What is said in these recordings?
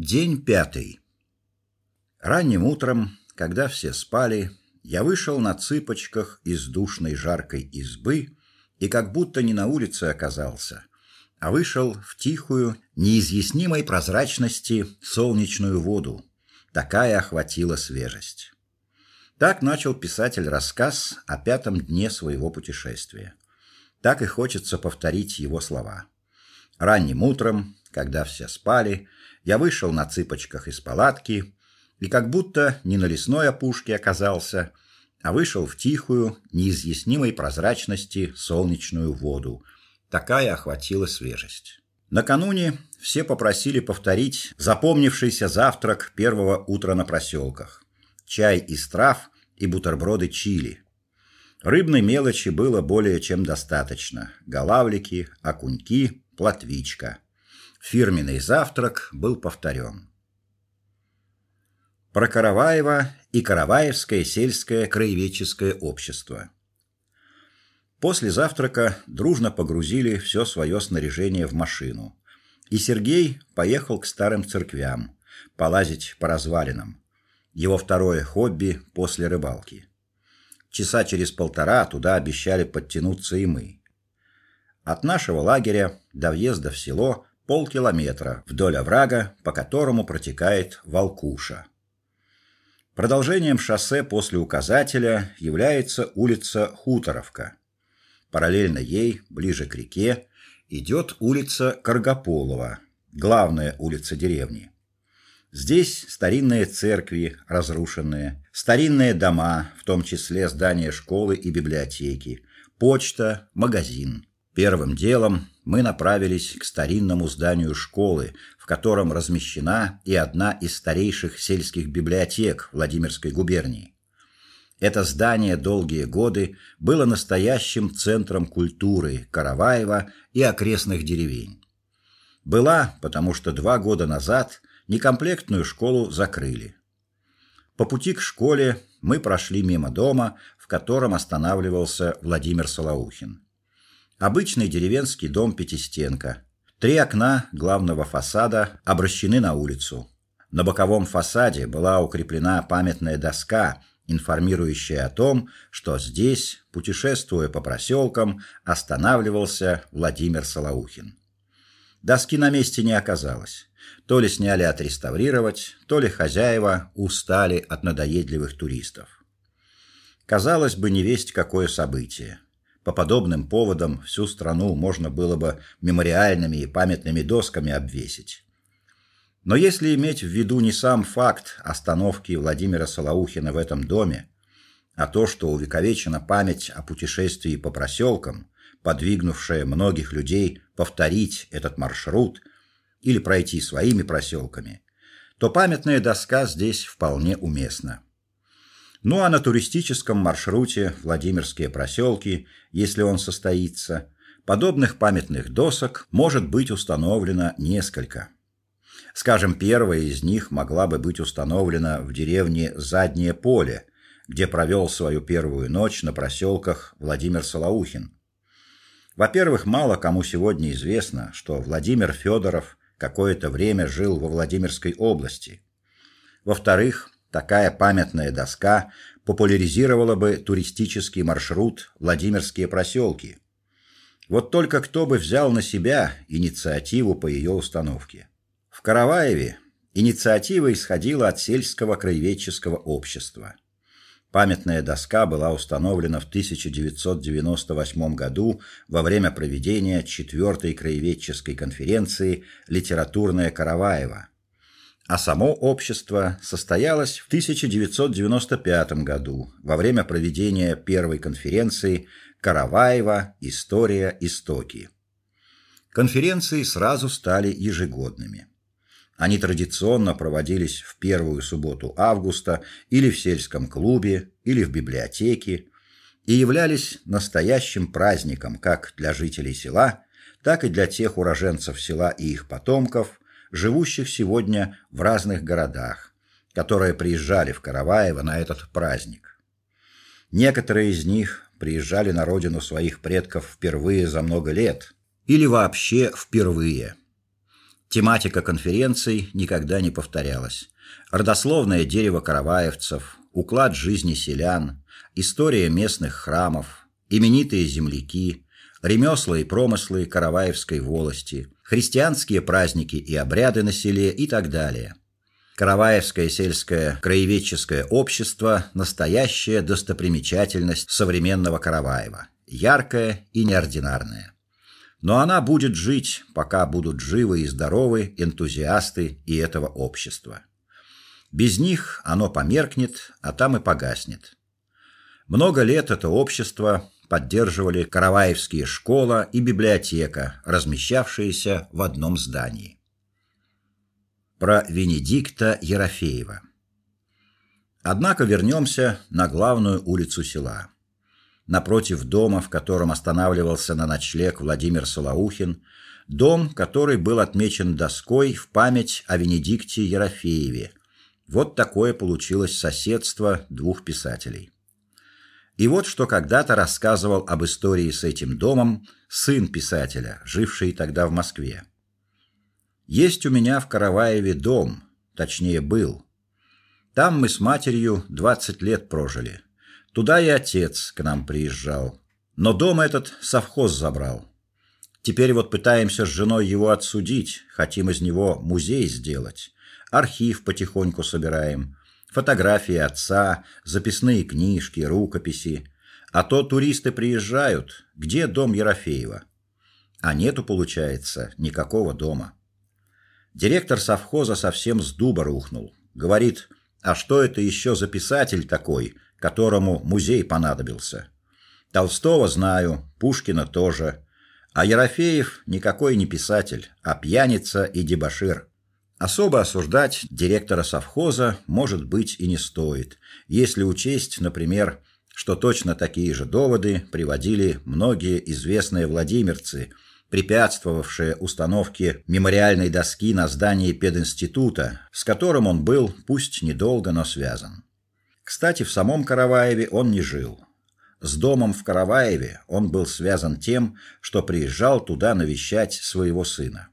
День пятый. Ранним утром, когда все спали, я вышел на цыпочках из душной жаркой избы и как будто не на улице оказался, а вышел в тихую, неизъяснимой прозрачности солнечную воду. Такая охватила свежесть. Так начал писатель рассказ о пятом дне своего путешествия. Так и хочется повторить его слова. Ранним утром, когда все спали, я вышел на цыпочках из палатки и как будто не на лесной опушке оказался, а вышел в тихую, неизъяснимой прозрачности солнечную воду. Такая охватила свежесть. Накануне все попросили повторить запомнившийся завтрак первого утра на проселках. Чай из трав и бутерброды чили. Рыбной мелочи было более чем достаточно: голавлики, окуньки, плотвичка. Фирменный завтрак был повторен. Про Караваева и Караваевское сельское краеведческое общество. После завтрака дружно погрузили все свое снаряжение в машину, и Сергей поехал к старым церквям, полазить по развалинам. Его второе хобби после рыбалки. Часа через полтора туда обещали подтянуться и мы. От нашего лагеря до въезда в село полкилометра вдоль оврага, по которому протекает Волкуша. Продолжением шоссе после указателя является улица Хуторовка. Параллельно ей, ближе к реке, идет улица Каргополова, главная улица деревни. Здесь старинные церкви, разрушенные, старинные дома, в том числе здание школы и библиотеки, почта, магазин. Первым делом мы направились к старинному зданию школы, в котором размещена и одна из старейших сельских библиотек Владимирской губернии. Это здание долгие годы было настоящим центром культуры Караваева и окрестных деревень. Была, потому что два года назад некомплектную школу закрыли. По пути к школе мы прошли мимо дома, в котором останавливался Владимир Солоухин. Обычный деревенский дом пятистенка. Три окна главного фасада обращены на улицу. На боковом фасаде была укреплена памятная доска, информирующая о том, что здесь, путешествуя по проселкам, останавливался Владимир Солоухин. Доски на месте не оказалось. То ли сняли отреставрировать, то ли хозяева устали от надоедливых туристов. Казалось бы, не весть какое событие. По подобным поводам всю страну можно было бы мемориальными и памятными досками обвесить. Но если иметь в виду не сам факт остановки Владимира Солоухина в этом доме, а то, что увековечена память о путешествии по проселкам, подвигнувшая многих людей повторить этот маршрут или пройти своими проселками, то памятная доска здесь вполне уместна. Ну а на туристическом маршруте Владимирские проселки, если он состоится, подобных памятных досок может быть установлено несколько. Скажем, первая из них могла бы быть установлена в деревне Заднее поле, где провел свою первую ночь на проселках Владимир Солоухин. Во-первых, мало кому сегодня известно, что Владимир Федоров какое-то время жил во Владимирской области. Во-вторых, Такая памятная доска популяризировала бы туристический маршрут Владимирские проселки. Вот только кто бы взял на себя инициативу по ее установке. В Караваеве инициатива исходила от сельского краеведческого общества. Памятная доска была установлена в 1998 году во время проведения четвертой краеведческой конференции Литературная Караваева а само общество состоялось в 1995 году во время проведения первой конференции Караваева История истоки. Конференции сразу стали ежегодными. Они традиционно проводились в первую субботу августа или в сельском клубе, или в библиотеке и являлись настоящим праздником как для жителей села, так и для тех уроженцев села и их потомков, живущих сегодня в разных городах, которые приезжали в Караваево на этот праздник. Некоторые из них приезжали на родину своих предков впервые за много лет или вообще впервые. Тематика конференций никогда не повторялась. Родословное дерево караваевцев, уклад жизни селян, история местных храмов, именитые земляки, ремесла и промыслы Караваевской волости, христианские праздники и обряды на селе и так далее. Караваевское сельское краеведческое общество настоящая достопримечательность современного Караваева, яркая и неординарная. Но она будет жить, пока будут живы и здоровы энтузиасты и этого общества. Без них оно померкнет, а там и погаснет. Много лет это общество поддерживали Караваевские школа и библиотека, размещавшиеся в одном здании. Про Венедикта Ерофеева. Однако вернемся на главную улицу села. Напротив дома, в котором останавливался на ночлег Владимир Солоухин, дом, который был отмечен доской в память о Венедикте Ерофееве. Вот такое получилось соседство двух писателей. И вот что когда-то рассказывал об истории с этим домом сын писателя, живший тогда в Москве. Есть у меня в Караваеве дом, точнее был. Там мы с матерью 20 лет прожили. Туда и отец к нам приезжал. Но дом этот совхоз забрал. Теперь вот пытаемся с женой его отсудить, хотим из него музей сделать. Архив потихоньку собираем фотографии отца, записные книжки, рукописи. А то туристы приезжают, где дом Ерофеева? А нету, получается, никакого дома. Директор совхоза совсем с дуба рухнул. Говорит: "А что это еще за писатель такой, которому музей понадобился? Толстого знаю, Пушкина тоже, а Ерофеев никакой не писатель, а пьяница и дебошир". Особо осуждать директора совхоза, может быть, и не стоит, если учесть, например, что точно такие же доводы приводили многие известные владимирцы, препятствовавшие установке мемориальной доски на здании пединститута, с которым он был, пусть недолго, но связан. Кстати, в самом Караваеве он не жил. С домом в Караваеве он был связан тем, что приезжал туда навещать своего сына.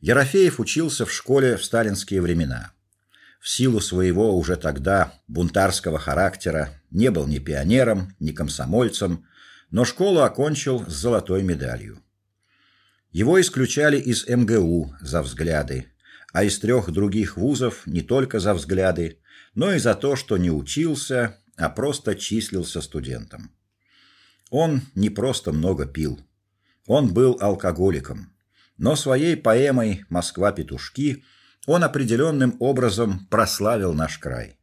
Ерофеев учился в школе в сталинские времена. В силу своего уже тогда бунтарского характера не был ни пионером, ни комсомольцем, но школу окончил с золотой медалью. Его исключали из МГУ за взгляды, а из трех других вузов не только за взгляды, но и за то, что не учился, а просто числился студентом. Он не просто много пил. Он был алкоголиком но своей поэмой Москва-петушки он определенным образом прославил наш край.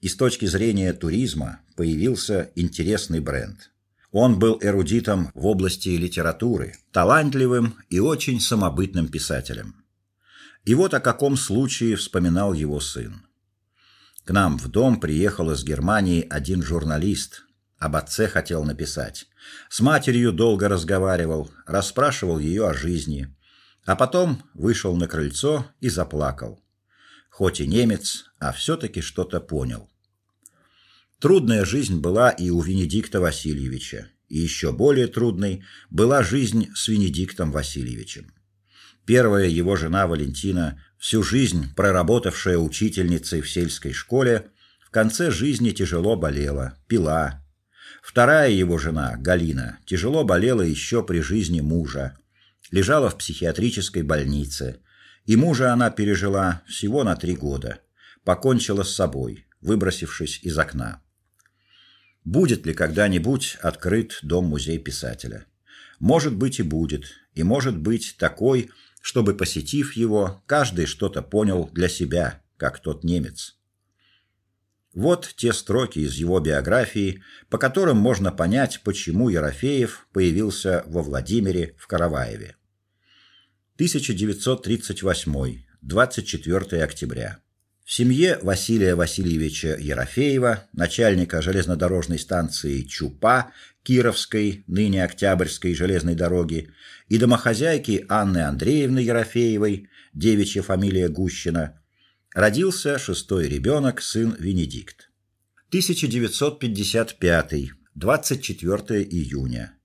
И с точки зрения туризма появился интересный бренд. Он был эрудитом в области литературы, талантливым и очень самобытным писателем. И вот о каком случае вспоминал его сын. К нам в дом приехал из Германии один журналист. Об отце хотел написать. С матерью долго разговаривал, расспрашивал ее о жизни. А потом вышел на крыльцо и заплакал. Хоть и немец, а все таки что-то понял. Трудная жизнь была и у Венедикта Васильевича, и еще более трудной была жизнь с Венедиктом Васильевичем. Первая его жена Валентина, всю жизнь проработавшая учительницей в сельской школе, в конце жизни тяжело болела, пила. Вторая его жена, Галина, тяжело болела еще при жизни мужа, лежала в психиатрической больнице, и мужа она пережила всего на три года. Покончила с собой, выбросившись из окна. Будет ли когда-нибудь открыт дом-музей писателя? Может быть и будет, и может быть такой, чтобы посетив его, каждый что-то понял для себя, как тот немец. Вот те строки из его биографии, по которым можно понять, почему Ерофеев появился во Владимире в Караваеве. 1938, 24 октября. В семье Василия Васильевича Ерофеева, начальника железнодорожной станции Чупа Кировской, ныне Октябрьской железной дороги, и домохозяйки Анны Андреевны Ерофеевой, девичья фамилия Гущина, родился шестой ребенок, сын Венедикт. 1955, 24 июня.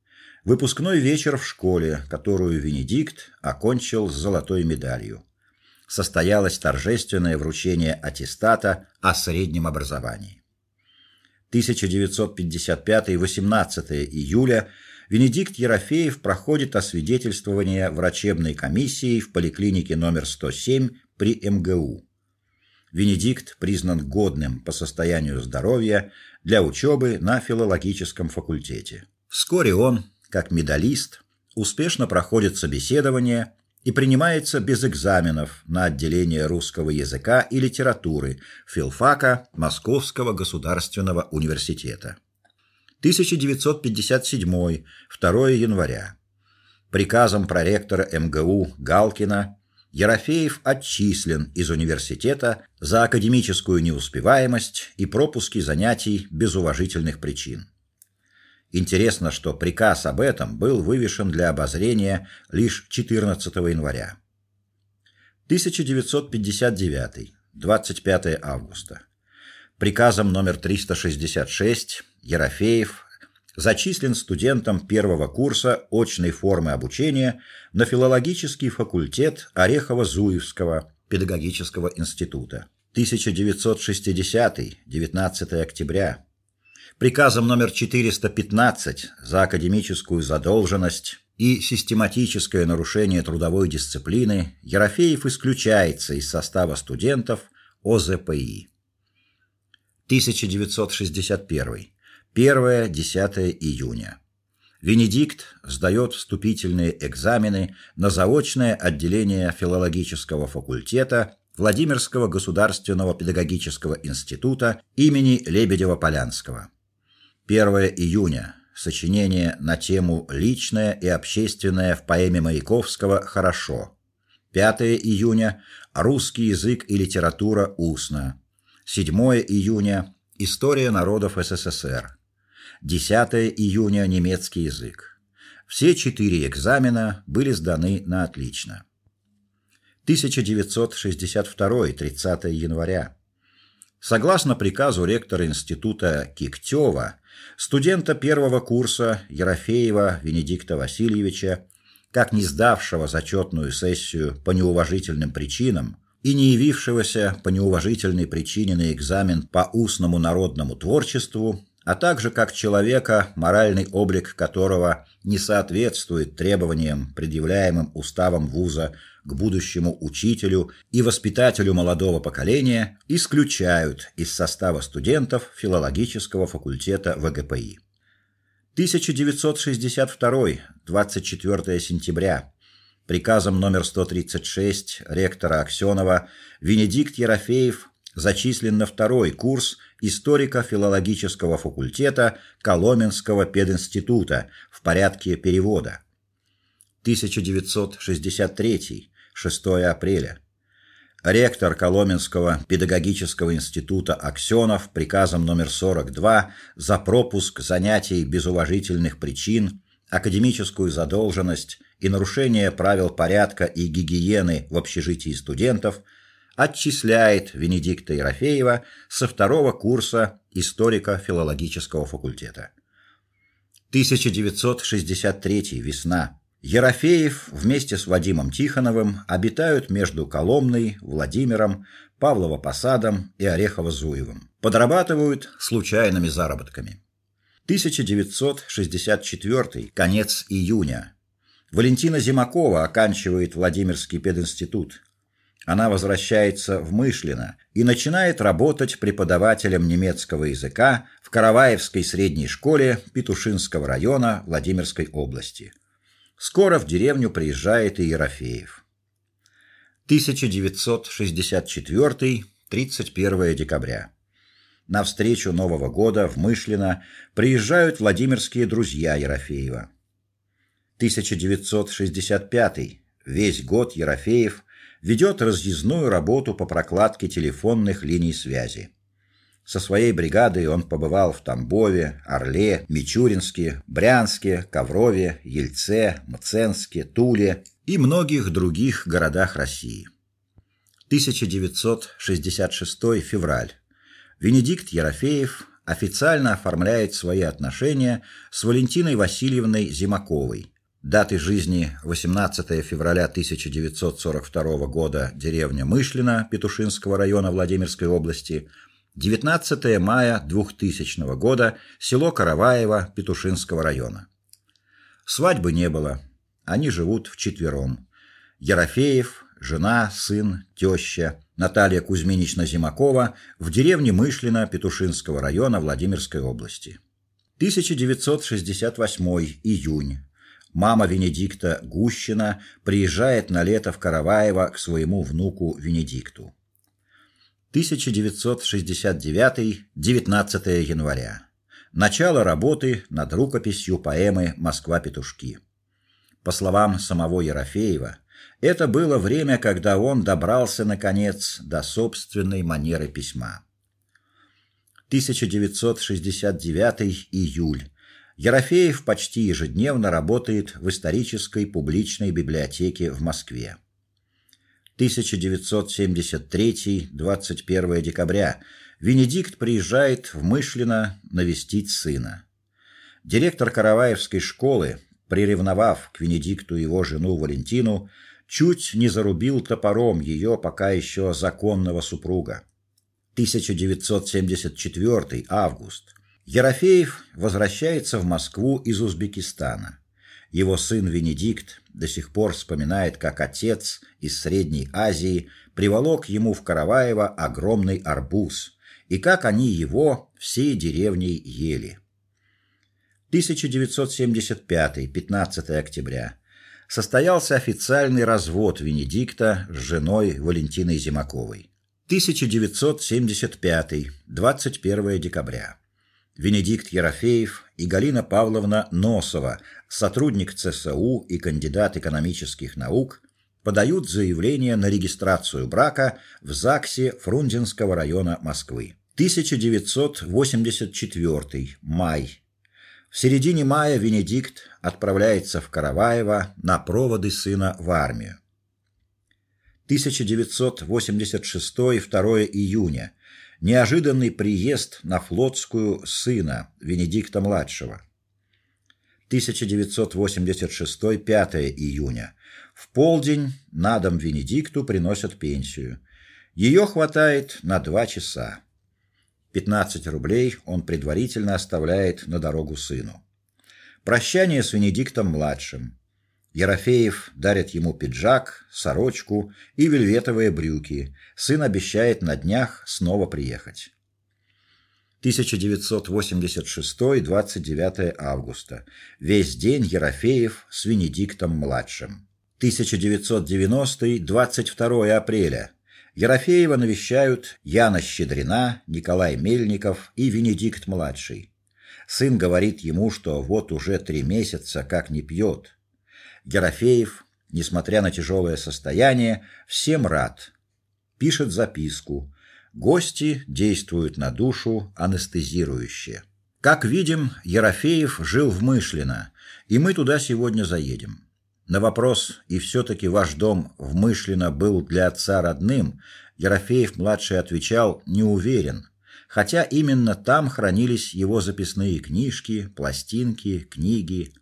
Выпускной вечер в школе, которую Венедикт окончил с золотой медалью. Состоялось торжественное вручение аттестата о среднем образовании. 1955-18 июля Венедикт Ерофеев проходит освидетельствование врачебной комиссией в поликлинике номер 107 при МГУ. Венедикт признан годным по состоянию здоровья для учебы на филологическом факультете. Вскоре он, как медалист, успешно проходит собеседование и принимается без экзаменов на отделение русского языка и литературы филфака Московского государственного университета. 1957, 2 января. Приказом проректора МГУ Галкина Ерофеев отчислен из университета за академическую неуспеваемость и пропуски занятий без уважительных причин. Интересно, что приказ об этом был вывешен для обозрения лишь 14 января. 1959, 25 августа. Приказом номер 366 Ерофеев зачислен студентом первого курса очной формы обучения на филологический факультет Орехово-Зуевского педагогического института. 1960, 19 октября приказом номер 415 за академическую задолженность и систематическое нарушение трудовой дисциплины Ерофеев исключается из состава студентов ОЗПИ. 1961. 1-10 июня. Венедикт сдает вступительные экзамены на заочное отделение филологического факультета Владимирского государственного педагогического института имени Лебедева-Полянского. 1 июня. Сочинение на тему личное и общественное в поэме Маяковского Хорошо. 5 июня. Русский язык и литература устно. 7 июня. История народов СССР. 10 июня немецкий язык. Все четыре экзамена были сданы на отлично. 1962 30 января. Согласно приказу ректора института Киктева, студента первого курса Ерофеева Венедикта Васильевича, как не сдавшего зачетную сессию по неуважительным причинам и не явившегося по неуважительной причине на экзамен по устному народному творчеству, а также как человека, моральный облик которого не соответствует требованиям, предъявляемым уставом вуза к будущему учителю и воспитателю молодого поколения, исключают из состава студентов филологического факультета ВГПИ. 1962, 24 сентября. Приказом номер 136 ректора Аксенова Венедикт Ерофеев зачислен на второй курс историко-филологического факультета Коломенского пединститута в порядке перевода. 1963, 6 апреля. Ректор Коломенского педагогического института Аксенов приказом номер 42 за пропуск занятий без уважительных причин, академическую задолженность и нарушение правил порядка и гигиены в общежитии студентов – отчисляет Венедикта Ерофеева со второго курса историко-филологического факультета. 1963 весна. Ерофеев вместе с Вадимом Тихоновым обитают между Коломной, Владимиром, Павлово-Посадом и Орехово-Зуевым. Подрабатывают случайными заработками. 1964 конец июня. Валентина Зимакова оканчивает Владимирский пединститут. Она возвращается в Мышлино и начинает работать преподавателем немецкого языка в Караваевской средней школе Петушинского района Владимирской области. Скоро в деревню приезжает и Ерофеев. 1964-31 декабря. На встречу Нового года в Мышлино приезжают Владимирские друзья Ерофеева. 1965. Весь год Ерофеев ведет разъездную работу по прокладке телефонных линий связи. Со своей бригадой он побывал в Тамбове, Орле, Мичуринске, Брянске, Коврове, Ельце, Мценске, Туле и многих других городах России. 1966 февраль. Венедикт Ерофеев официально оформляет свои отношения с Валентиной Васильевной Зимаковой. Даты жизни 18 февраля 1942 года, деревня Мышлино Петушинского района Владимирской области, 19 мая 2000 года, село Караваево Петушинского района. Свадьбы не было. Они живут вчетвером. Ерофеев, жена, сын, теща Наталья Кузьминична Зимакова в деревне Мышлино Петушинского района Владимирской области. 1968 июнь. Мама Венедикта Гущина приезжает на лето в Караваево к своему внуку Венедикту. 1969 19 января. Начало работы над рукописью поэмы Москва-петушки. По словам самого Ерофеева, это было время, когда он добрался наконец до собственной манеры письма. 1969 июль. Ерофеев почти ежедневно работает в исторической публичной библиотеке в Москве. 1973 21 декабря. Венедикт приезжает в Мышлино навестить сына. Директор Караваевской школы, приревновав к Венедикту его жену Валентину, чуть не зарубил топором ее пока еще законного супруга. 1974 август. Ерофеев возвращается в Москву из Узбекистана. Его сын Венедикт до сих пор вспоминает, как отец из Средней Азии приволок ему в Караваево огромный арбуз, и как они его всей деревней ели. 1975, 15 октября состоялся официальный развод Венедикта с женой Валентиной Зимаковой. 1975, 21 декабря. Венедикт Ерофеев и Галина Павловна Носова, сотрудник ЦСУ и кандидат экономических наук, подают заявление на регистрацию брака в ЗАГСе Фрунзенского района Москвы. 1984 май в середине мая Венедикт отправляется в Караваево на проводы сына в армию. 1986 2 июня. Неожиданный приезд на флотскую сына Венедикта младшего. 1986 5 июня. В полдень на дом Венедикту приносят пенсию. Ее хватает на два часа. 15 рублей он предварительно оставляет на дорогу сыну. Прощание с Венедиктом младшим. Ерофеев дарит ему пиджак, сорочку и вельветовые брюки. Сын обещает на днях снова приехать. 1986 29 августа. Весь день Ерофеев с Венедиктом младшим. 1990 22 апреля. Ерофеева навещают Яна Щедрина, Николай Мельников и Венедикт младший. Сын говорит ему, что вот уже три месяца как не пьет. Ерофеев, несмотря на тяжелое состояние, всем рад. Пишет записку. Гости действуют на душу анестезирующе. Как видим, Ерофеев жил в Мышлино, и мы туда сегодня заедем. На вопрос, и все таки ваш дом в Мышлино был для отца родным, Ерофеев младший отвечал: "Не уверен". Хотя именно там хранились его записные книжки, пластинки, книги.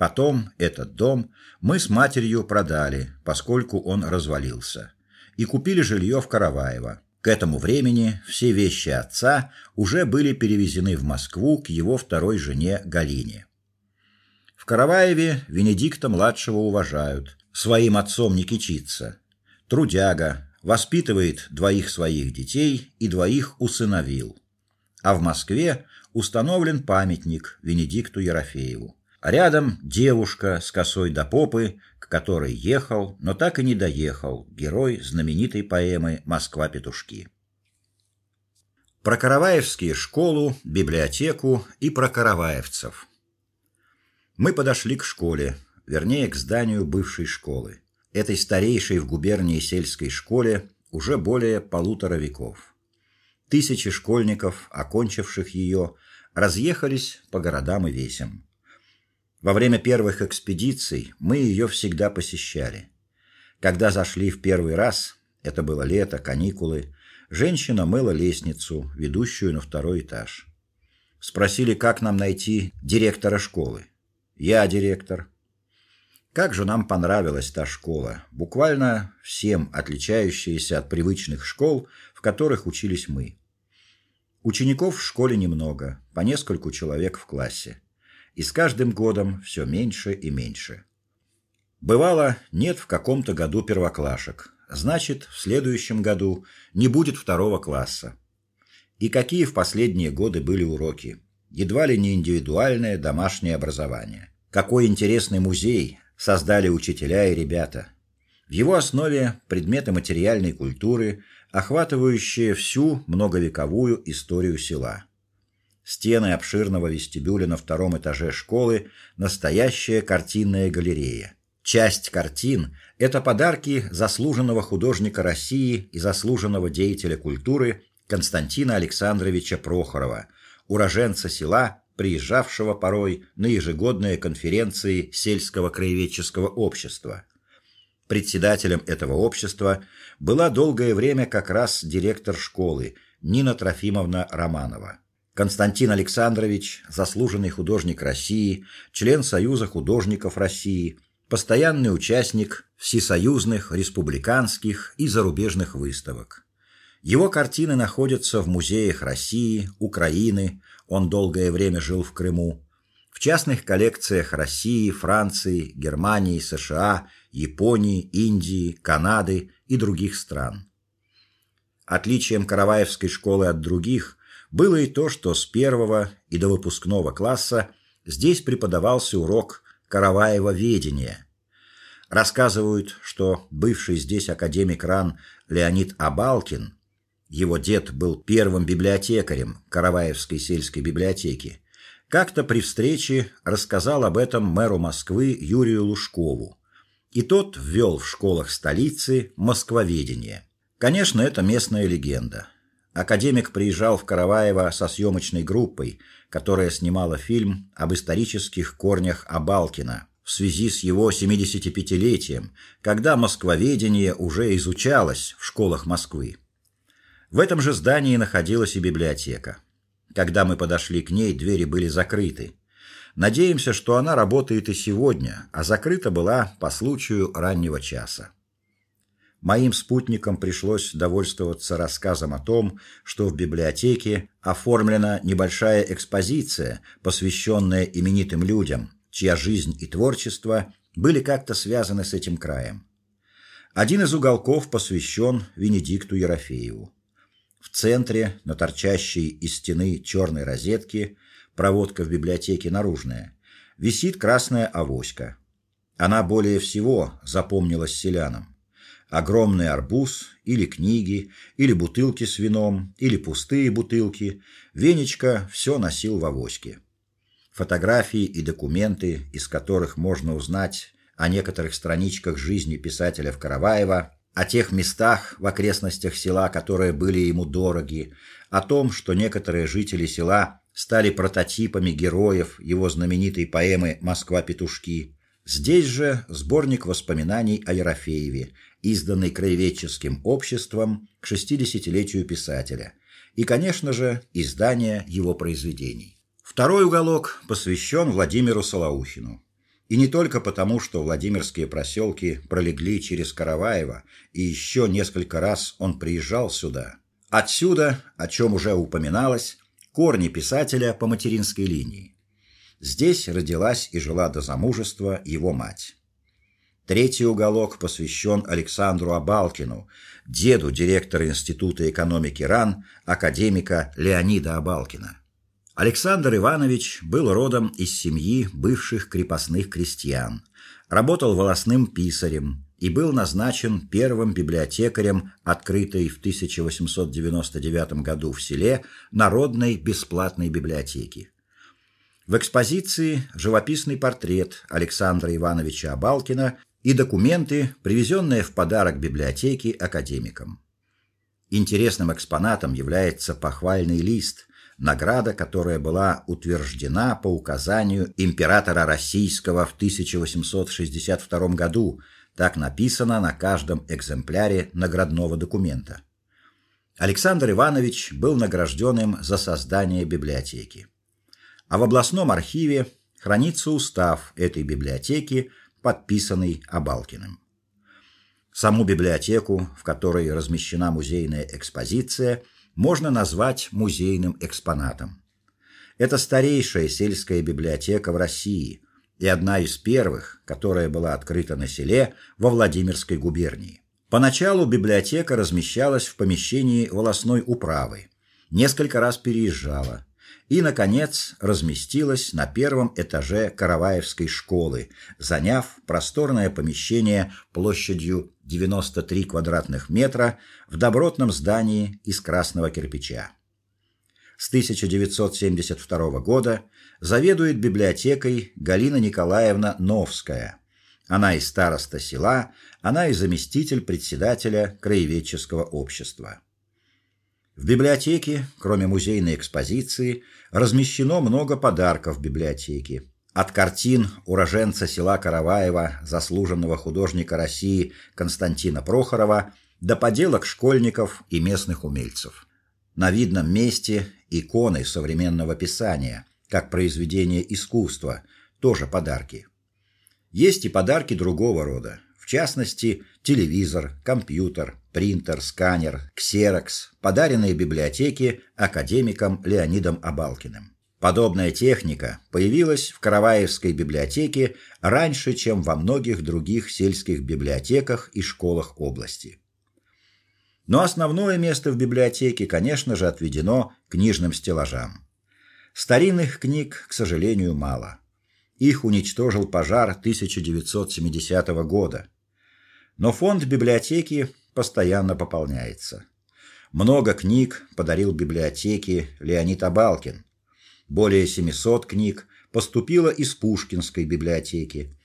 Потом этот дом мы с матерью продали, поскольку он развалился, и купили жилье в Караваево. К этому времени все вещи отца уже были перевезены в Москву к его второй жене Галине. В Караваеве Венедикта младшего уважают, своим отцом не кичится. Трудяга, воспитывает двоих своих детей и двоих усыновил. А в Москве установлен памятник Венедикту Ерофееву. А рядом девушка с косой до попы, к которой ехал, но так и не доехал герой знаменитой поэмы Москва-петушки. Про Караваевские школу, библиотеку и про караваевцев. Мы подошли к школе, вернее, к зданию бывшей школы. Этой старейшей в губернии сельской школе уже более полутора веков. Тысячи школьников, окончивших ее, разъехались по городам и весям. Во время первых экспедиций мы ее всегда посещали. Когда зашли в первый раз, это было лето, каникулы, женщина мыла лестницу, ведущую на второй этаж. Спросили, как нам найти директора школы. Я директор. Как же нам понравилась та школа, буквально всем отличающаяся от привычных школ, в которых учились мы. Учеников в школе немного, по нескольку человек в классе. И с каждым годом все меньше и меньше. Бывало, нет в каком-то году первоклашек. Значит, в следующем году не будет второго класса. И какие в последние годы были уроки? Едва ли не индивидуальное домашнее образование. Какой интересный музей создали учителя и ребята. В его основе предметы материальной культуры, охватывающие всю многовековую историю села. Стены обширного вестибюля на втором этаже школы настоящая картинная галерея. Часть картин это подарки заслуженного художника России и заслуженного деятеля культуры Константина Александровича Прохорова, уроженца села, приезжавшего порой на ежегодные конференции сельского краеведческого общества. Председателем этого общества была долгое время как раз директор школы Нина Трофимовна Романова. Константин Александрович, заслуженный художник России, член Союза художников России, постоянный участник всесоюзных, республиканских и зарубежных выставок. Его картины находятся в музеях России, Украины, он долгое время жил в Крыму, в частных коллекциях России, Франции, Германии, США, Японии, Индии, Канады и других стран. Отличием Караваевской школы от других было и то, что с первого и до выпускного класса здесь преподавался урок Караваева ведения. Рассказывают, что бывший здесь академик РАН Леонид Абалкин его дед был первым библиотекарем Караваевской сельской библиотеки. Как-то при встрече рассказал об этом мэру Москвы Юрию Лужкову. И тот ввел в школах столицы москвоведение. Конечно, это местная легенда. Академик приезжал в Караваево со съемочной группой, которая снимала фильм об исторических корнях Абалкина в связи с его 75-летием, когда москвоведение уже изучалось в школах Москвы. В этом же здании находилась и библиотека. Когда мы подошли к ней, двери были закрыты. Надеемся, что она работает и сегодня, а закрыта была по случаю раннего часа. Моим спутникам пришлось довольствоваться рассказом о том, что в библиотеке оформлена небольшая экспозиция, посвященная именитым людям, чья жизнь и творчество были как-то связаны с этим краем. Один из уголков посвящен Венедикту Ерофееву. В центре, на торчащей из стены черной розетки, проводка в библиотеке наружная, висит красная авоська. Она более всего запомнилась селянам. Огромный арбуз или книги, или бутылки с вином, или пустые бутылки, Венечка все носил в авоське. Фотографии и документы, из которых можно узнать о некоторых страничках жизни писателя в Караваева, о тех местах в окрестностях села, которые были ему дороги, о том, что некоторые жители села стали прототипами героев его знаменитой поэмы Москва-петушки. Здесь же сборник воспоминаний о Ерофееве, изданный краеведческим обществом к шестидесятилетию писателя, и, конечно же, издание его произведений. Второй уголок посвящен Владимиру Солоухину. И не только потому, что Владимирские проселки пролегли через Караваево, и еще несколько раз он приезжал сюда. Отсюда, о чем уже упоминалось, корни писателя по материнской линии. Здесь родилась и жила до замужества его мать. Третий уголок посвящен Александру Абалкину, деду директора Института экономики РАН, академика Леонида Абалкина. Александр Иванович был родом из семьи бывших крепостных крестьян. Работал волосным писарем и был назначен первым библиотекарем открытой в 1899 году в селе Народной бесплатной библиотеки. В экспозиции живописный портрет Александра Ивановича Абалкина и документы, привезенные в подарок библиотеке академикам. Интересным экспонатом является похвальный лист, награда, которая была утверждена по указанию императора российского в 1862 году, так написано на каждом экземпляре наградного документа. Александр Иванович был награжден им за создание библиотеки. А в областном архиве хранится устав этой библиотеки, подписанный Абалкиным. Саму библиотеку, в которой размещена музейная экспозиция, можно назвать музейным экспонатом. Это старейшая сельская библиотека в России и одна из первых, которая была открыта на селе во Владимирской губернии. Поначалу библиотека размещалась в помещении волосной управы. Несколько раз переезжала и наконец разместилась на первом этаже Караваевской школы, заняв просторное помещение площадью 93 квадратных метра в добротном здании из красного кирпича. С 1972 года заведует библиотекой Галина Николаевна Новская. Она и староста села, она и заместитель председателя краеведческого общества. В библиотеке, кроме музейной экспозиции, размещено много подарков библиотеки. От картин уроженца села Караваева, заслуженного художника России Константина Прохорова, до поделок школьников и местных умельцев. На видном месте иконы современного писания, как произведение искусства, тоже подарки. Есть и подарки другого рода. В частности, телевизор, компьютер, принтер, сканер, ксерокс, подаренные библиотеке академиком Леонидом Абалкиным. Подобная техника появилась в Караваевской библиотеке раньше, чем во многих других сельских библиотеках и школах области. Но основное место в библиотеке, конечно же, отведено книжным стеллажам. Старинных книг, к сожалению, мало. Их уничтожил пожар 1970 года. Но фонд библиотеки постоянно пополняется. Много книг подарил библиотеке Леонид Абалкин. Более 700 книг поступило из Пушкинской библиотеки.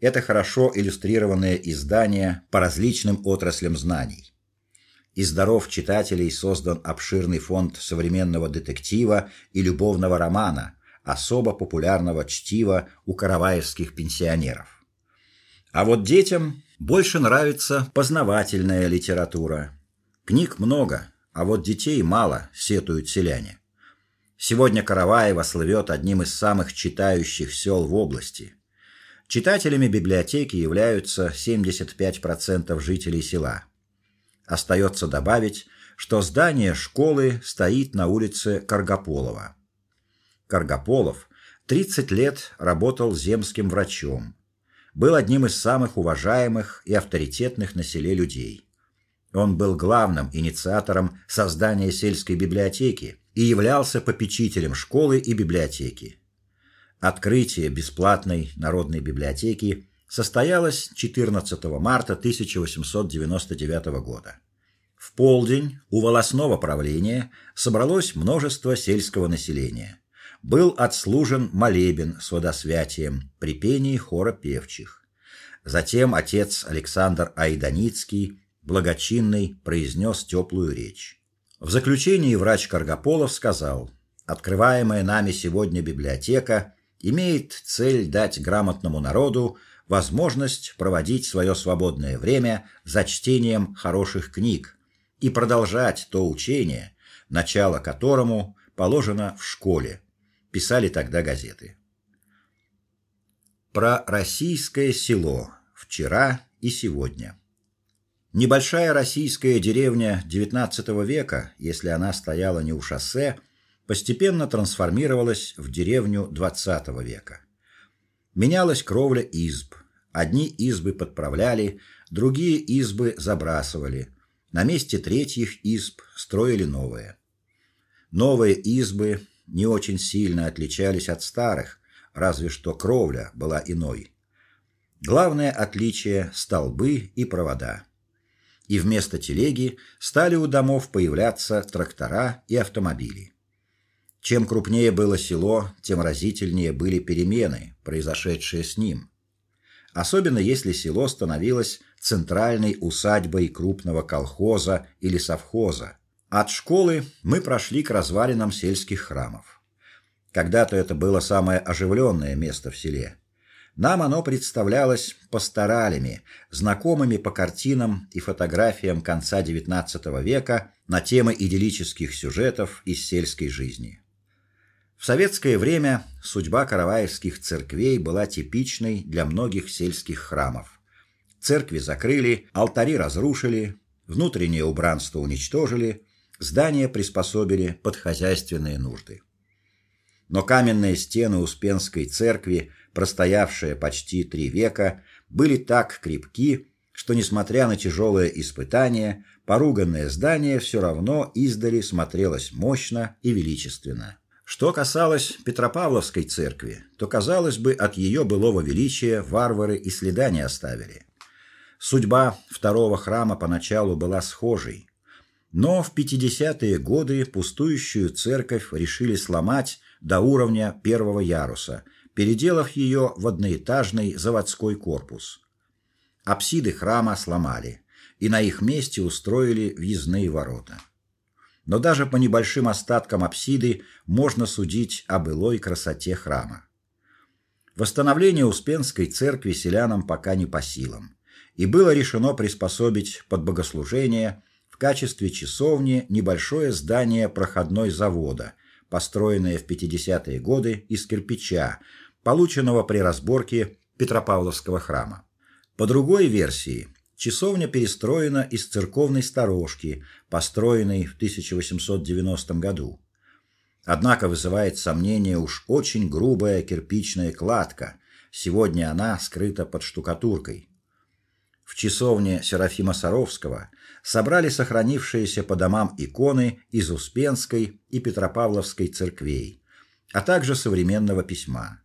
Это хорошо иллюстрированное издание по различным отраслям знаний. Из даров читателей создан обширный фонд современного детектива и любовного романа, особо популярного чтива у караваевских пенсионеров. А вот детям больше нравится познавательная литература. Книг много, а вот детей мало, сетуют селяне. Сегодня Караваево слывет одним из самых читающих сел в области. Читателями библиотеки являются 75% жителей села. Остается добавить, что здание школы стоит на улице Каргополова. Каргополов 30 лет работал земским врачом был одним из самых уважаемых и авторитетных на селе людей. Он был главным инициатором создания сельской библиотеки и являлся попечителем школы и библиотеки. Открытие бесплатной народной библиотеки состоялось 14 марта 1899 года. В полдень у волосного правления собралось множество сельского населения был отслужен молебен с водосвятием при пении хора певчих. Затем отец Александр Айданицкий, благочинный, произнес теплую речь. В заключении врач Каргополов сказал: "Открываемая нами сегодня библиотека имеет цель дать грамотному народу возможность проводить свое свободное время за чтением хороших книг и продолжать то учение, начало которому положено в школе, писали тогда газеты. Про российское село вчера и сегодня. Небольшая российская деревня XIX века, если она стояла не у шоссе, постепенно трансформировалась в деревню XX века. Менялась кровля изб. Одни избы подправляли, другие избы забрасывали. На месте третьих изб строили новые. Новые избы не очень сильно отличались от старых, разве что кровля была иной. Главное отличие столбы и провода. И вместо телеги стали у домов появляться трактора и автомобили. Чем крупнее было село, тем разительнее были перемены, произошедшие с ним. Особенно если село становилось центральной усадьбой крупного колхоза или совхоза, от школы мы прошли к развалинам сельских храмов. Когда-то это было самое оживленное место в селе. Нам оно представлялось пасторалями, знакомыми по картинам и фотографиям конца XIX века на темы идиллических сюжетов из сельской жизни. В советское время судьба караваевских церквей была типичной для многих сельских храмов. Церкви закрыли, алтари разрушили, внутреннее убранство уничтожили, здания приспособили под хозяйственные нужды. Но каменные стены Успенской церкви, простоявшие почти три века, были так крепки, что несмотря на тяжелое испытание, поруганное здание все равно издали смотрелось мощно и величественно. Что касалось Петропавловской церкви, то казалось бы, от ее былого величия варвары и следа не оставили. Судьба второго храма поначалу была схожей, но в 50-е годы пустующую церковь решили сломать до уровня первого яруса, переделав ее в одноэтажный заводской корпус. Апсиды храма сломали, и на их месте устроили въездные ворота но даже по небольшим остаткам апсиды можно судить о былой красоте храма. Восстановление Успенской церкви селянам пока не по силам, и было решено приспособить под богослужение качестве часовни небольшое здание проходной завода, построенное в 50-е годы из кирпича, полученного при разборке Петропавловского храма. По другой версии, Часовня перестроена из церковной сторожки, построенной в 1890 году. Однако вызывает сомнение уж очень грубая кирпичная кладка. Сегодня она скрыта под штукатуркой. В часовне Серафима Саровского собрали сохранившиеся по домам иконы из Успенской и Петропавловской церквей, а также современного письма.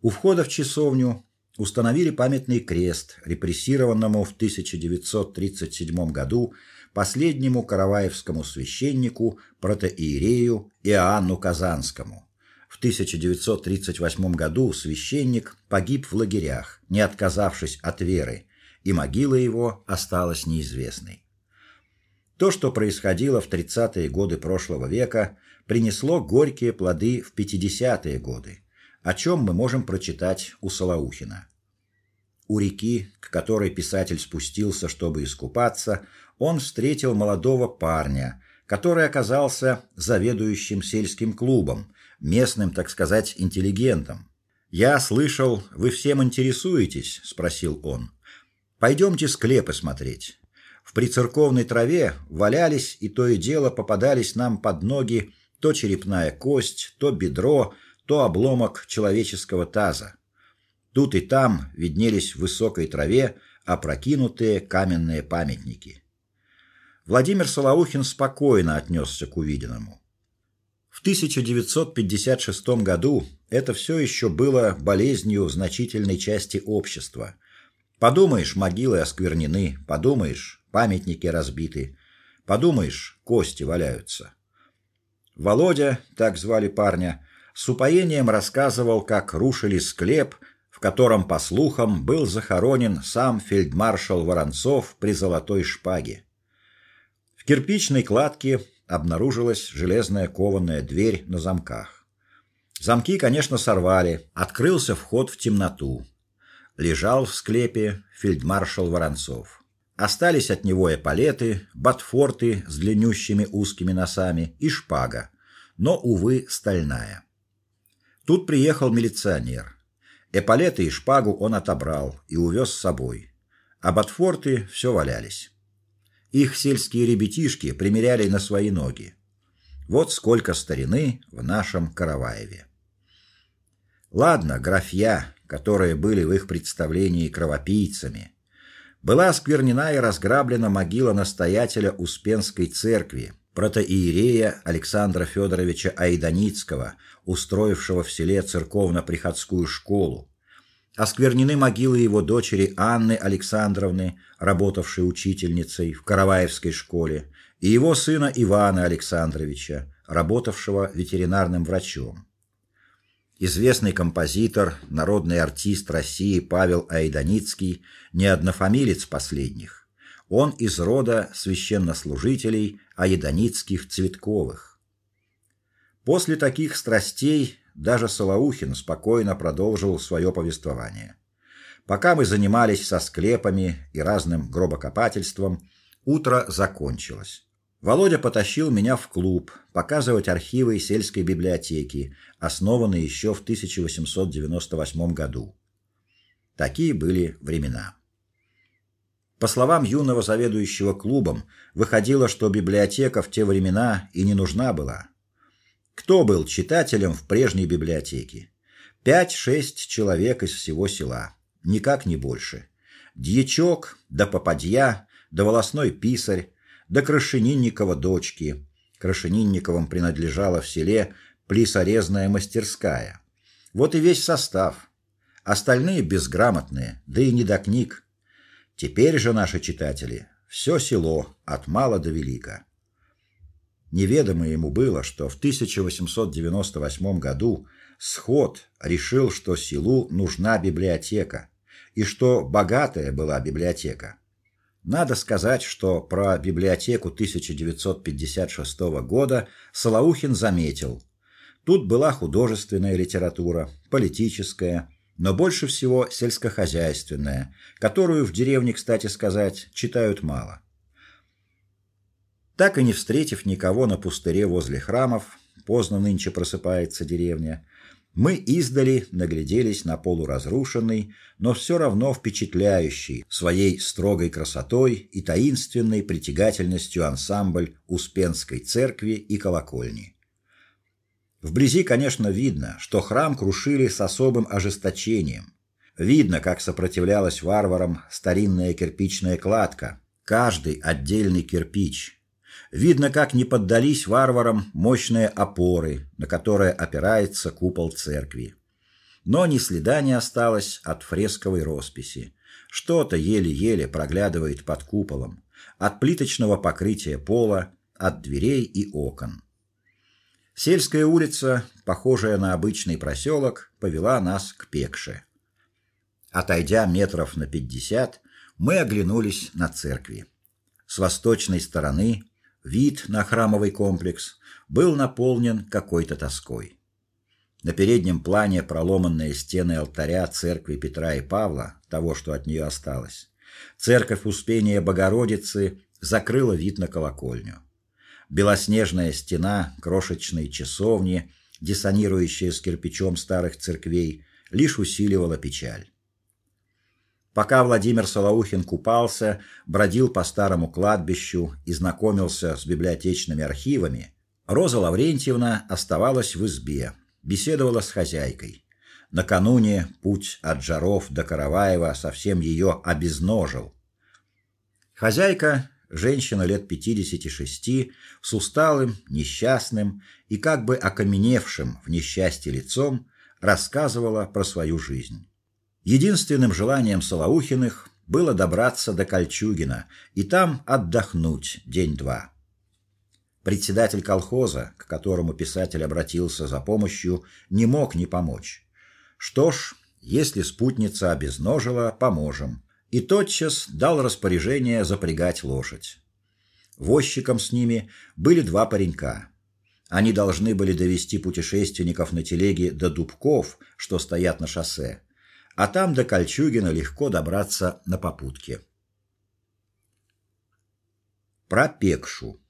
У входа в часовню установили памятный крест репрессированному в 1937 году последнему караваевскому священнику протоиерею Иоанну Казанскому. В 1938 году священник погиб в лагерях, не отказавшись от веры, и могила его осталась неизвестной. То, что происходило в 30-е годы прошлого века, принесло горькие плоды в 50-е годы о чем мы можем прочитать у Солоухина. У реки, к которой писатель спустился, чтобы искупаться, он встретил молодого парня, который оказался заведующим сельским клубом, местным, так сказать, интеллигентом. "Я слышал, вы всем интересуетесь", спросил он. «Пойдемте склепы смотреть. В прицерковной траве валялись и то и дело попадались нам под ноги то черепная кость, то бедро, то обломок человеческого таза. Тут и там виднелись в высокой траве опрокинутые каменные памятники. Владимир Солоухин спокойно отнесся к увиденному. В 1956 году это все еще было болезнью значительной части общества. Подумаешь, могилы осквернены, подумаешь, памятники разбиты, подумаешь, кости валяются. Володя, так звали парня, с упоением рассказывал, как рушили склеп, в котором, по слухам, был захоронен сам фельдмаршал Воронцов при золотой шпаге. В кирпичной кладке обнаружилась железная кованая дверь на замках. Замки, конечно, сорвали, открылся вход в темноту. Лежал в склепе фельдмаршал Воронцов. Остались от него эполеты, ботфорты с длиннющими узкими носами и шпага, но увы, стальная. Тут приехал милиционер. Эполеты и шпагу он отобрал и увез с собой. А ботфорты все валялись. Их сельские ребятишки примеряли на свои ноги. Вот сколько старины в нашем Караваеве. Ладно, графья, которые были в их представлении кровопийцами. Была осквернена и разграблена могила настоятеля Успенской церкви, протоиерея Александра Федоровича Айданицкого, устроившего в селе церковно-приходскую школу. Осквернены могилы его дочери Анны Александровны, работавшей учительницей в Караваевской школе, и его сына Ивана Александровича, работавшего ветеринарным врачом. Известный композитор, народный артист России Павел Айданицкий не однофамилец последних. Он из рода священнослужителей Аиданицких Цветковых. После таких страстей даже Солоухин спокойно продолжил свое повествование. Пока мы занимались со склепами и разным гробокопательством, утро закончилось. Володя потащил меня в клуб показывать архивы сельской библиотеки, основанные еще в 1898 году. Такие были времена. По словам юного заведующего клубом, выходило, что библиотека в те времена и не нужна была. Кто был читателем в прежней библиотеке? Пять-шесть человек из всего села, никак не больше. Дьячок, да попадья, да волосной писарь, да Крашенинникова дочки. Крашенинниковым принадлежала в селе плисорезная мастерская. Вот и весь состав. Остальные безграмотные, да и не до книг. Теперь же наши читатели все село от мала до велика. Неведомо ему было, что в 1898 году Сход решил, что селу нужна библиотека, и что богатая была библиотека. Надо сказать, что про библиотеку 1956 года Солоухин заметил: тут была художественная литература, политическая, но больше всего сельскохозяйственная, которую в деревне, кстати сказать, читают мало. Так и не встретив никого на пустыре возле храмов, поздно нынче просыпается деревня, мы издали нагляделись на полуразрушенный, но все равно впечатляющий своей строгой красотой и таинственной притягательностью ансамбль Успенской церкви и колокольни. Вблизи, конечно, видно, что храм крушили с особым ожесточением. Видно, как сопротивлялась варварам старинная кирпичная кладка, каждый отдельный кирпич, Видно, как не поддались варварам мощные опоры, на которые опирается купол церкви. Но ни следа не осталось от фресковой росписи. Что-то еле-еле проглядывает под куполом, от плиточного покрытия пола, от дверей и окон. Сельская улица, похожая на обычный проселок, повела нас к Пекше. Отойдя метров на пятьдесят, мы оглянулись на церкви. С восточной стороны Вид на храмовый комплекс был наполнен какой-то тоской. На переднем плане проломанные стены алтаря церкви Петра и Павла, того, что от нее осталось. Церковь Успения Богородицы закрыла вид на колокольню. Белоснежная стена крошечной часовни, диссонирующая с кирпичом старых церквей, лишь усиливала печаль. Пока Владимир Солоухин купался, бродил по старому кладбищу и знакомился с библиотечными архивами, Роза Лаврентьевна оставалась в избе, беседовала с хозяйкой. Накануне путь от Жаров до Караваева совсем ее обезножил. Хозяйка, женщина лет 56, с усталым, несчастным и как бы окаменевшим в несчастье лицом, рассказывала про свою жизнь. Единственным желанием Солоухиных было добраться до Кольчугина и там отдохнуть день-два. Председатель колхоза, к которому писатель обратился за помощью, не мог не помочь. Что ж, если спутница обезножила, поможем. И тотчас дал распоряжение запрягать лошадь. Возчиком с ними были два паренька. Они должны были довести путешественников на телеге до Дубков, что стоят на шоссе а там до Кольчугина легко добраться на попутке. Про Пекшу.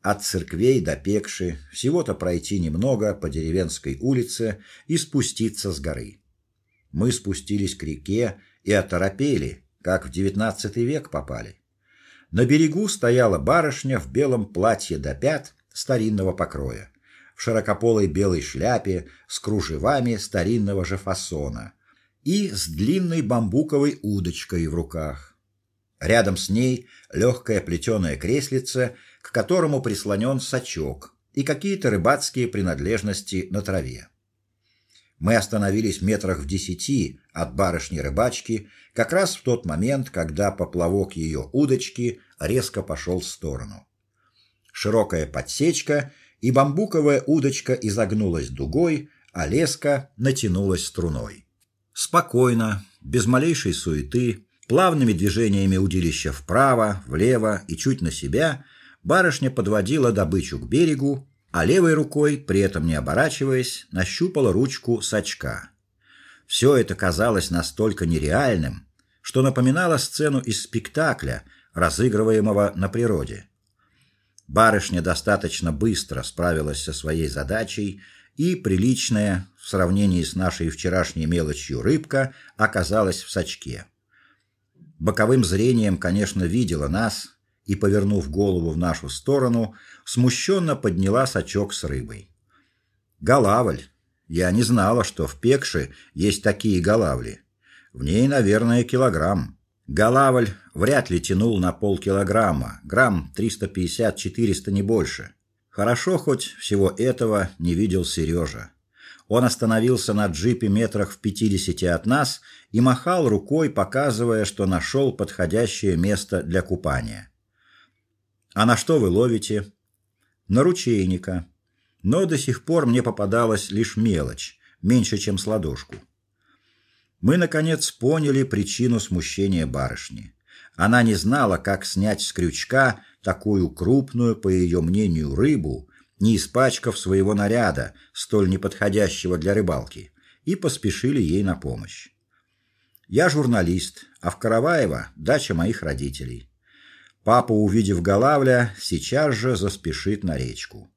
От церквей до Пекши всего-то пройти немного по деревенской улице и спуститься с горы. Мы спустились к реке и оторопели, как в XIX век попали. На берегу стояла барышня в белом платье до пят старинного покроя, в широкополой белой шляпе с кружевами старинного же фасона, и с длинной бамбуковой удочкой в руках. Рядом с ней легкое плетеное креслице, к которому прислонен сачок и какие-то рыбацкие принадлежности на траве. Мы остановились метрах в десяти от барышни-рыбачки, как раз в тот момент, когда поплавок ее удочки резко пошел в сторону. Широкая подсечка, и бамбуковая удочка изогнулась дугой, а леска натянулась струной. Спокойно, без малейшей суеты, плавными движениями удилища вправо, влево и чуть на себя, барышня подводила добычу к берегу, а левой рукой, при этом не оборачиваясь, нащупала ручку сачка. Все это казалось настолько нереальным, что напоминало сцену из спектакля, разыгрываемого на природе. Барышня достаточно быстро справилась со своей задачей, и приличная в сравнении с нашей вчерашней мелочью рыбка оказалась в сачке. Боковым зрением, конечно, видела нас и, повернув голову в нашу сторону, смущенно подняла сачок с рыбой. Голавль. Я не знала, что в Пекше есть такие голавли. В ней, наверное, килограмм. Голавль вряд ли тянул на полкилограмма, грамм 350-400 не больше. Хорошо хоть всего этого не видел Сережа. Он остановился на джипе метрах в пятидесяти от нас и махал рукой, показывая, что нашел подходящее место для купания. А на что вы ловите? На ручейника. Но до сих пор мне попадалась лишь мелочь, меньше, чем с ладошку. Мы наконец поняли причину смущения барышни. Она не знала, как снять с крючка такую крупную, по ее мнению, рыбу, не испачкав своего наряда, столь неподходящего для рыбалки, и поспешили ей на помощь. Я журналист, а в Караваево дача моих родителей. Папа, увидев Голавля, сейчас же заспешит на речку.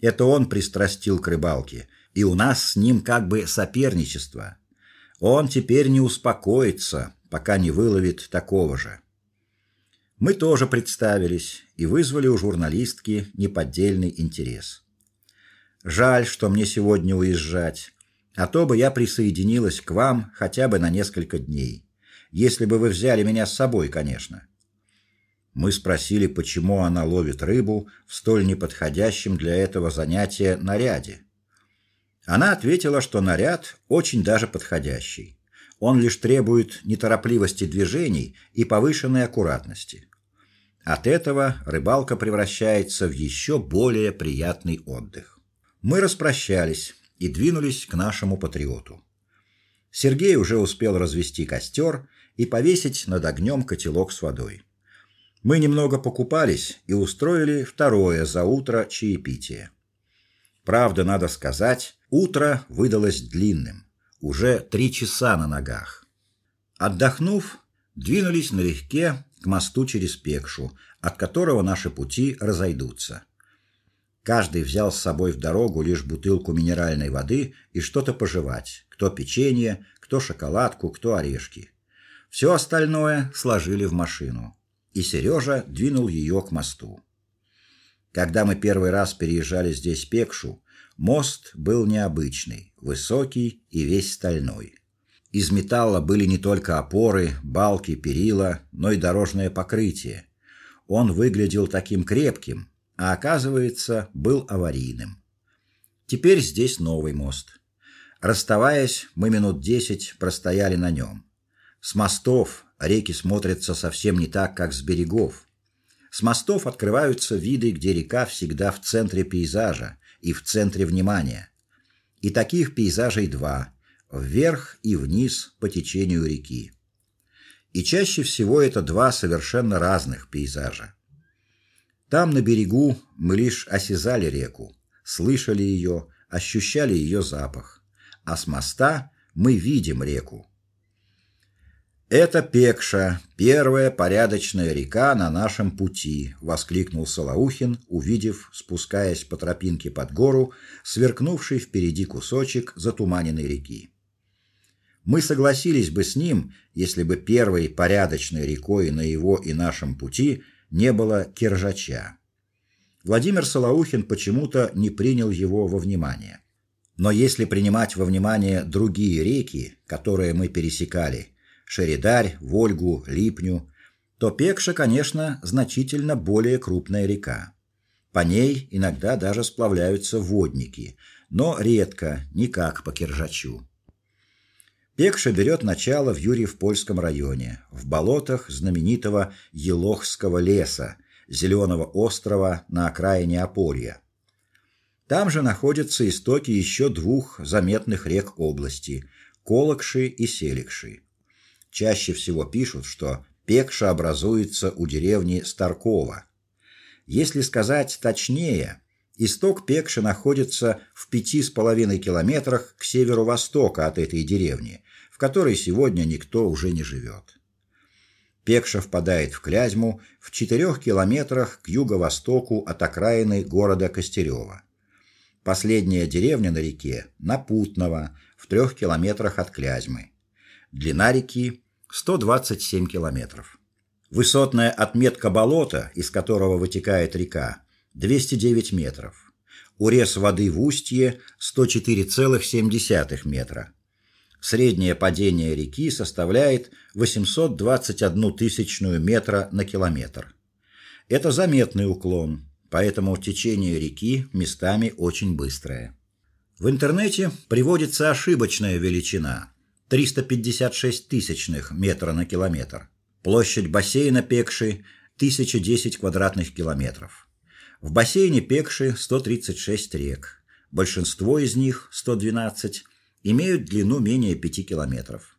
Это он пристрастил к рыбалке, и у нас с ним как бы соперничество. Он теперь не успокоится, пока не выловит такого же. Мы тоже представились и вызвали у журналистки неподдельный интерес. Жаль, что мне сегодня уезжать, а то бы я присоединилась к вам хотя бы на несколько дней, если бы вы взяли меня с собой, конечно. Мы спросили, почему она ловит рыбу в столь неподходящем для этого занятия наряде. Она ответила, что наряд очень даже подходящий. Он лишь требует неторопливости движений и повышенной аккуратности. От этого рыбалка превращается в еще более приятный отдых. Мы распрощались и двинулись к нашему патриоту. Сергей уже успел развести костер и повесить над огнем котелок с водой. Мы немного покупались и устроили второе за утро чаепитие. Правда, надо сказать, утро выдалось длинным. Уже три часа на ногах. Отдохнув, двинулись налегке к мосту через Пекшу, от которого наши пути разойдутся. Каждый взял с собой в дорогу лишь бутылку минеральной воды и что-то пожевать: кто печенье, кто шоколадку, кто орешки. Все остальное сложили в машину и Сережа двинул ее к мосту. Когда мы первый раз переезжали здесь Пекшу, мост был необычный, высокий и весь стальной. Из металла были не только опоры, балки, перила, но и дорожное покрытие. Он выглядел таким крепким, а оказывается, был аварийным. Теперь здесь новый мост. Расставаясь, мы минут десять простояли на нем. С мостов реки смотрятся совсем не так, как с берегов. С мостов открываются виды, где река всегда в центре пейзажа и в центре внимания. И таких пейзажей два: вверх и вниз по течению реки. И чаще всего это два совершенно разных пейзажа. Там на берегу мы лишь осязали реку, слышали ее, ощущали ее запах, а с моста мы видим реку. Это Пекша, первая порядочная река на нашем пути, воскликнул Солоухин, увидев, спускаясь по тропинке под гору, сверкнувший впереди кусочек затуманенной реки. Мы согласились бы с ним, если бы первой порядочной рекой на его и нашем пути не было Киржача. Владимир Солоухин почему-то не принял его во внимание. Но если принимать во внимание другие реки, которые мы пересекали, Шеридарь, Вольгу, Липню, то Пекша, конечно, значительно более крупная река. По ней иногда даже сплавляются водники, но редко, не как по Киржачу. Пекша берет начало в Юрьев-Польском районе, в болотах знаменитого Елохского леса, зеленого острова на окраине Аполья. Там же находятся истоки еще двух заметных рек области Колокши и Селикши чаще всего пишут, что Пекша образуется у деревни Старкова. Если сказать точнее, исток Пекши находится в пяти с половиной километрах к северу-востока от этой деревни, которой сегодня никто уже не живет. Пекша впадает в Клязьму в четырех километрах к юго-востоку от окраины города Костерево. Последняя деревня на реке Напутново в трех километрах от Клязьмы. Длина реки 127 километров. Высотная отметка болота, из которого вытекает река, 209 метров. Урез воды в устье 104,7 метра. Среднее падение реки составляет 821 тысячную метра на километр. Это заметный уклон, поэтому течение реки местами очень быстрое. В интернете приводится ошибочная величина 356 тысячных метра на километр. Площадь бассейна Пекши 1010 квадратных километров. В бассейне Пекши 136 рек. Большинство из них 112 имеют длину менее 5 километров.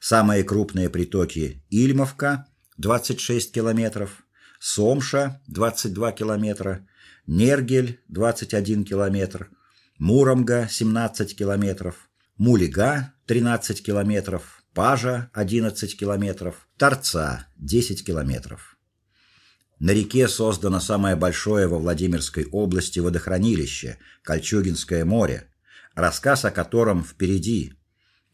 Самые крупные притоки Ильмовка 26 километров, Сомша 22 километра, Нергель 21 километр, Муромга 17 километров, Мулига 13 километров, Пажа 11 километров, Торца 10 километров. На реке создано самое большое во Владимирской области водохранилище Кольчугинское море, рассказ о котором впереди.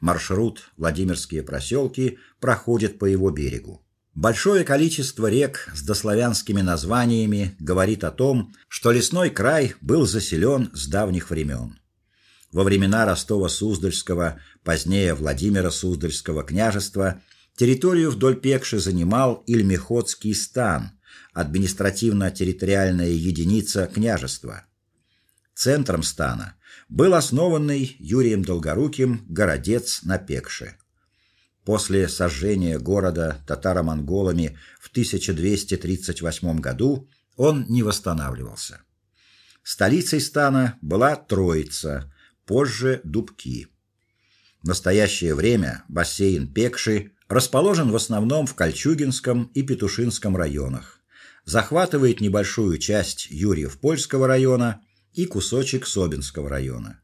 Маршрут Владимирские проселки проходит по его берегу. Большое количество рек с дославянскими названиями говорит о том, что лесной край был заселен с давних времен. Во времена Ростова-Суздальского, позднее Владимира Суздальского княжества, территорию вдоль Пекши занимал Ильмеходский стан, административно-территориальная единица княжества. Центром стана был основанный Юрием Долгоруким городец на Пекше. После сожжения города татаро-монголами в 1238 году он не восстанавливался. Столицей стана была Троица, позже Дубки. В настоящее время бассейн Пекши расположен в основном в Кольчугинском и Петушинском районах. Захватывает небольшую часть Юрьев-Польского района и кусочек Собинского района.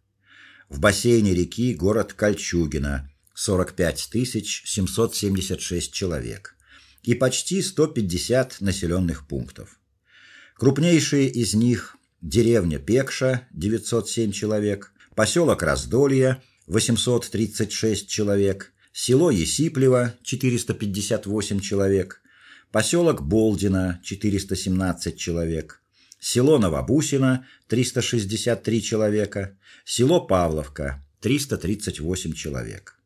В бассейне реки город Кольчугино 45 776 человек и почти 150 населенных пунктов. Крупнейшие из них деревня Пекша 907 человек, поселок Раздолье 836 человек, село Есиплево 458 человек, поселок Болдино 417 человек, село Новобусино 363 человека, село Павловка 338 человек.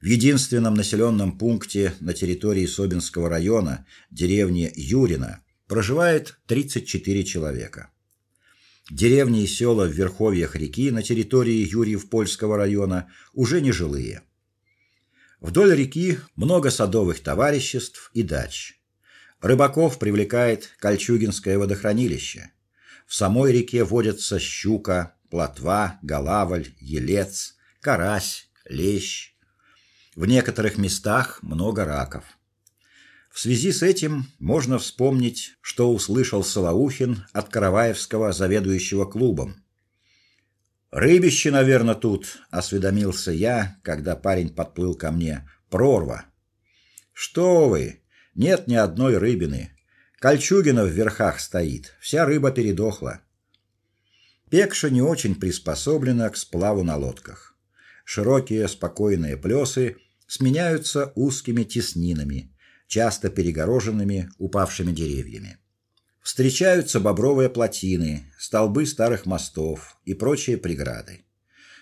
В единственном населенном пункте на территории Собинского района, деревне Юрина, проживает 34 человека. Деревни и села в верховьях реки на территории Юрьев-Польского района уже не жилые. Вдоль реки много садовых товариществ и дач. Рыбаков привлекает Кольчугинское водохранилище. В самой реке водятся щука, плотва, голавль, елец, карась, лещ. В некоторых местах много раков. В связи с этим можно вспомнить, что услышал Солоухин от Караваевского заведующего клубом. Рыбище, наверное, тут, осведомился я, когда парень подплыл ко мне. Прорва. Что вы? Нет ни одной рыбины. Кольчугина в верхах стоит. Вся рыба передохла. Пекша не очень приспособлена к сплаву на лодках. Широкие спокойные плесы сменяются узкими теснинами, часто перегороженными упавшими деревьями. Встречаются бобровые плотины, столбы старых мостов и прочие преграды.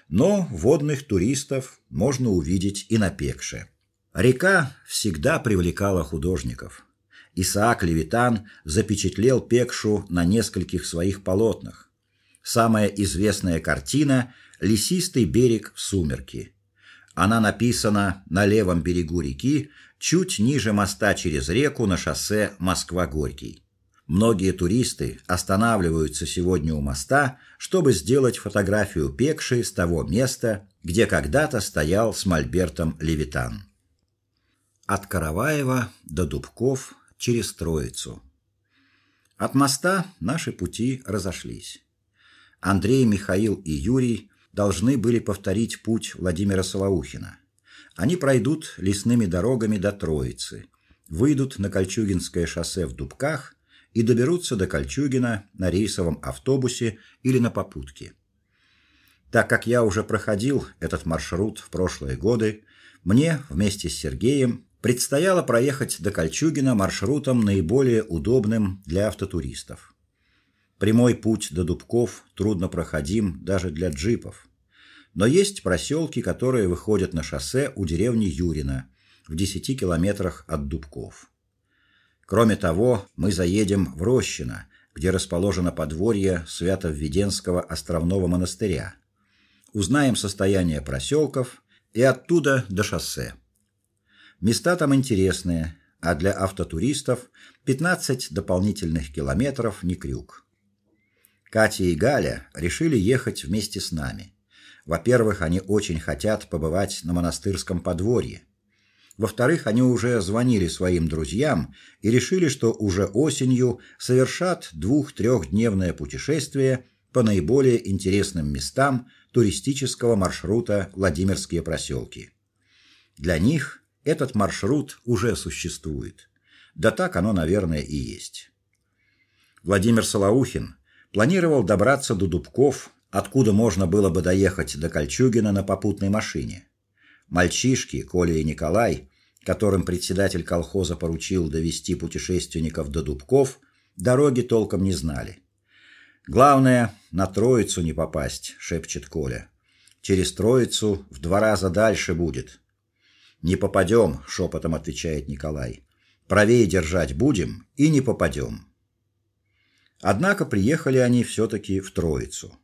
Но водных туристов можно увидеть и на Пекше. Река всегда привлекала художников. Исаак Левитан запечатлел Пекшу на нескольких своих полотнах. Самая известная картина Лесистый берег в сумерки. Она написана на левом берегу реки, чуть ниже моста через реку на шоссе Москва-Горький. Многие туристы останавливаются сегодня у моста, чтобы сделать фотографию Пекши с того места, где когда-то стоял с мольбертом Левитан от Караваева до Дубков через Троицу. От моста наши пути разошлись. Андрей, Михаил и Юрий должны были повторить путь Владимира Солоухина. Они пройдут лесными дорогами до Троицы, выйдут на Кольчугинское шоссе в Дубках и доберутся до Кольчугина на рейсовом автобусе или на попутке. Так как я уже проходил этот маршрут в прошлые годы, мне вместе с Сергеем предстояло проехать до Кольчугина маршрутом наиболее удобным для автотуристов. Прямой путь до Дубков трудно проходим даже для джипов. Но есть проселки, которые выходят на шоссе у деревни Юрина в 10 километрах от Дубков. Кроме того, мы заедем в Рощино, где расположено подворье Свято-Введенского островного монастыря. Узнаем состояние проселков и оттуда до шоссе. Места там интересные, а для автотуристов 15 дополнительных километров не крюк. Катя и Галя решили ехать вместе с нами. Во-первых, они очень хотят побывать на монастырском подворье. Во-вторых, они уже звонили своим друзьям и решили, что уже осенью совершат двух-трехдневное путешествие по наиболее интересным местам туристического маршрута Владимирские проселки. Для них этот маршрут уже существует. Да так оно, наверное, и есть. Владимир Солоухин планировал добраться до Дубков, откуда можно было бы доехать до Кольчугина на попутной машине. Мальчишки, Коля и Николай, которым председатель колхоза поручил довести путешественников до Дубков, дороги толком не знали. Главное на Троицу не попасть, шепчет Коля. Через Троицу в два раза дальше будет. Не попадем, шепотом отвечает Николай. Правее держать будем и не попадем. Однако приехали они все таки в Троицу.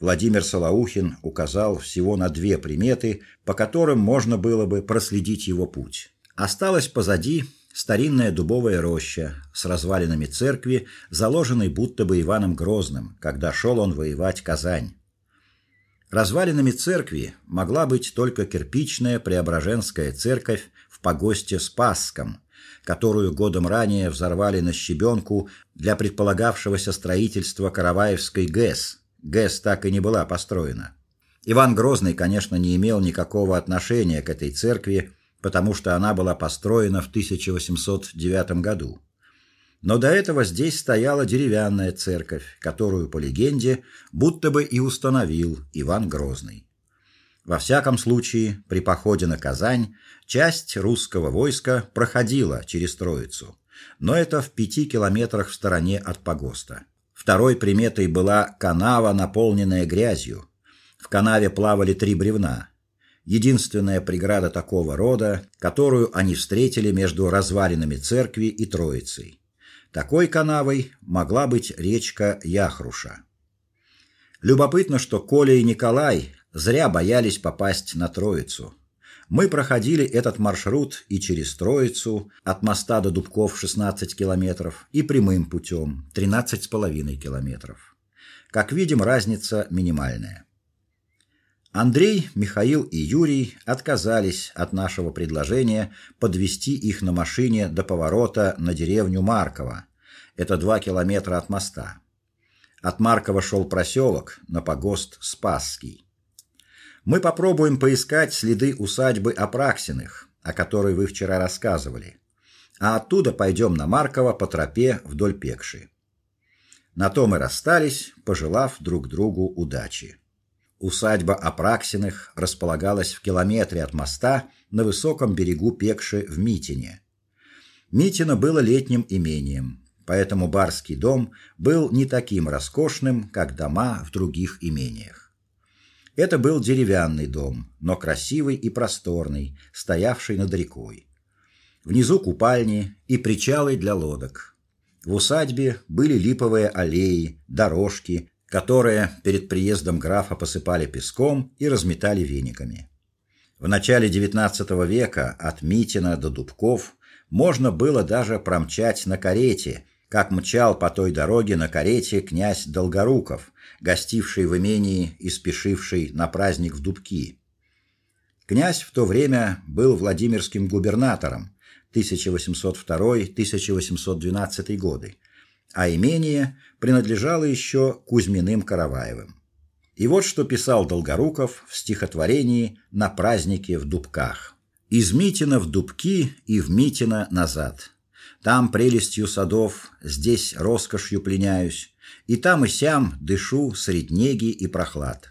Владимир Солоухин указал всего на две приметы, по которым можно было бы проследить его путь. Осталось позади старинная дубовая роща с развалинами церкви, заложенной будто бы Иваном Грозным, когда шел он воевать Казань. Развалинами церкви могла быть только кирпичная Преображенская церковь в погосте Спасском, которую годом ранее взорвали на щебенку для предполагавшегося строительства Караваевской ГЭС. ГЭС так и не была построена. Иван Грозный, конечно, не имел никакого отношения к этой церкви, потому что она была построена в 1809 году. Но до этого здесь стояла деревянная церковь, которую по легенде будто бы и установил Иван Грозный. Во всяком случае, при походе на Казань часть русского войска проходила через Троицу, но это в пяти километрах в стороне от погоста. Второй приметой была канава, наполненная грязью. В канаве плавали три бревна. Единственная преграда такого рода, которую они встретили между развалинами церкви и Троицей. Такой канавой могла быть речка Яхруша. Любопытно, что Коля и Николай зря боялись попасть на Троицу. Мы проходили этот маршрут и через Троицу, от моста до Дубков 16 километров, и прямым путем 13,5 километров. Как видим, разница минимальная. Андрей, Михаил и Юрий отказались от нашего предложения подвести их на машине до поворота на деревню Марково. Это 2 километра от моста. От Маркова шел проселок на погост Спасский мы попробуем поискать следы усадьбы Апраксиных, о которой вы вчера рассказывали. А оттуда пойдем на Марково по тропе вдоль Пекши. На то мы расстались, пожелав друг другу удачи. Усадьба Апраксиных располагалась в километре от моста на высоком берегу Пекши в Митине. Митино было летним имением, поэтому барский дом был не таким роскошным, как дома в других имениях. Это был деревянный дом, но красивый и просторный, стоявший над рекой. Внизу купальни и причалы для лодок. В усадьбе были липовые аллеи, дорожки, которые перед приездом графа посыпали песком и разметали вениками. В начале XIX века от Митина до Дубков можно было даже промчать на карете, как мчал по той дороге на карете князь Долгоруков, гостивший в имении и спешивший на праздник в Дубки. Князь в то время был Владимирским губернатором 1802-1812 годы, а имение принадлежало еще Кузьминым Караваевым. И вот что писал Долгоруков в стихотворении На празднике в Дубках. Из Митина в Дубки и в Митина назад. Там прелестью садов, здесь роскошью пленяюсь, и там и сям дышу средь неги и прохлад.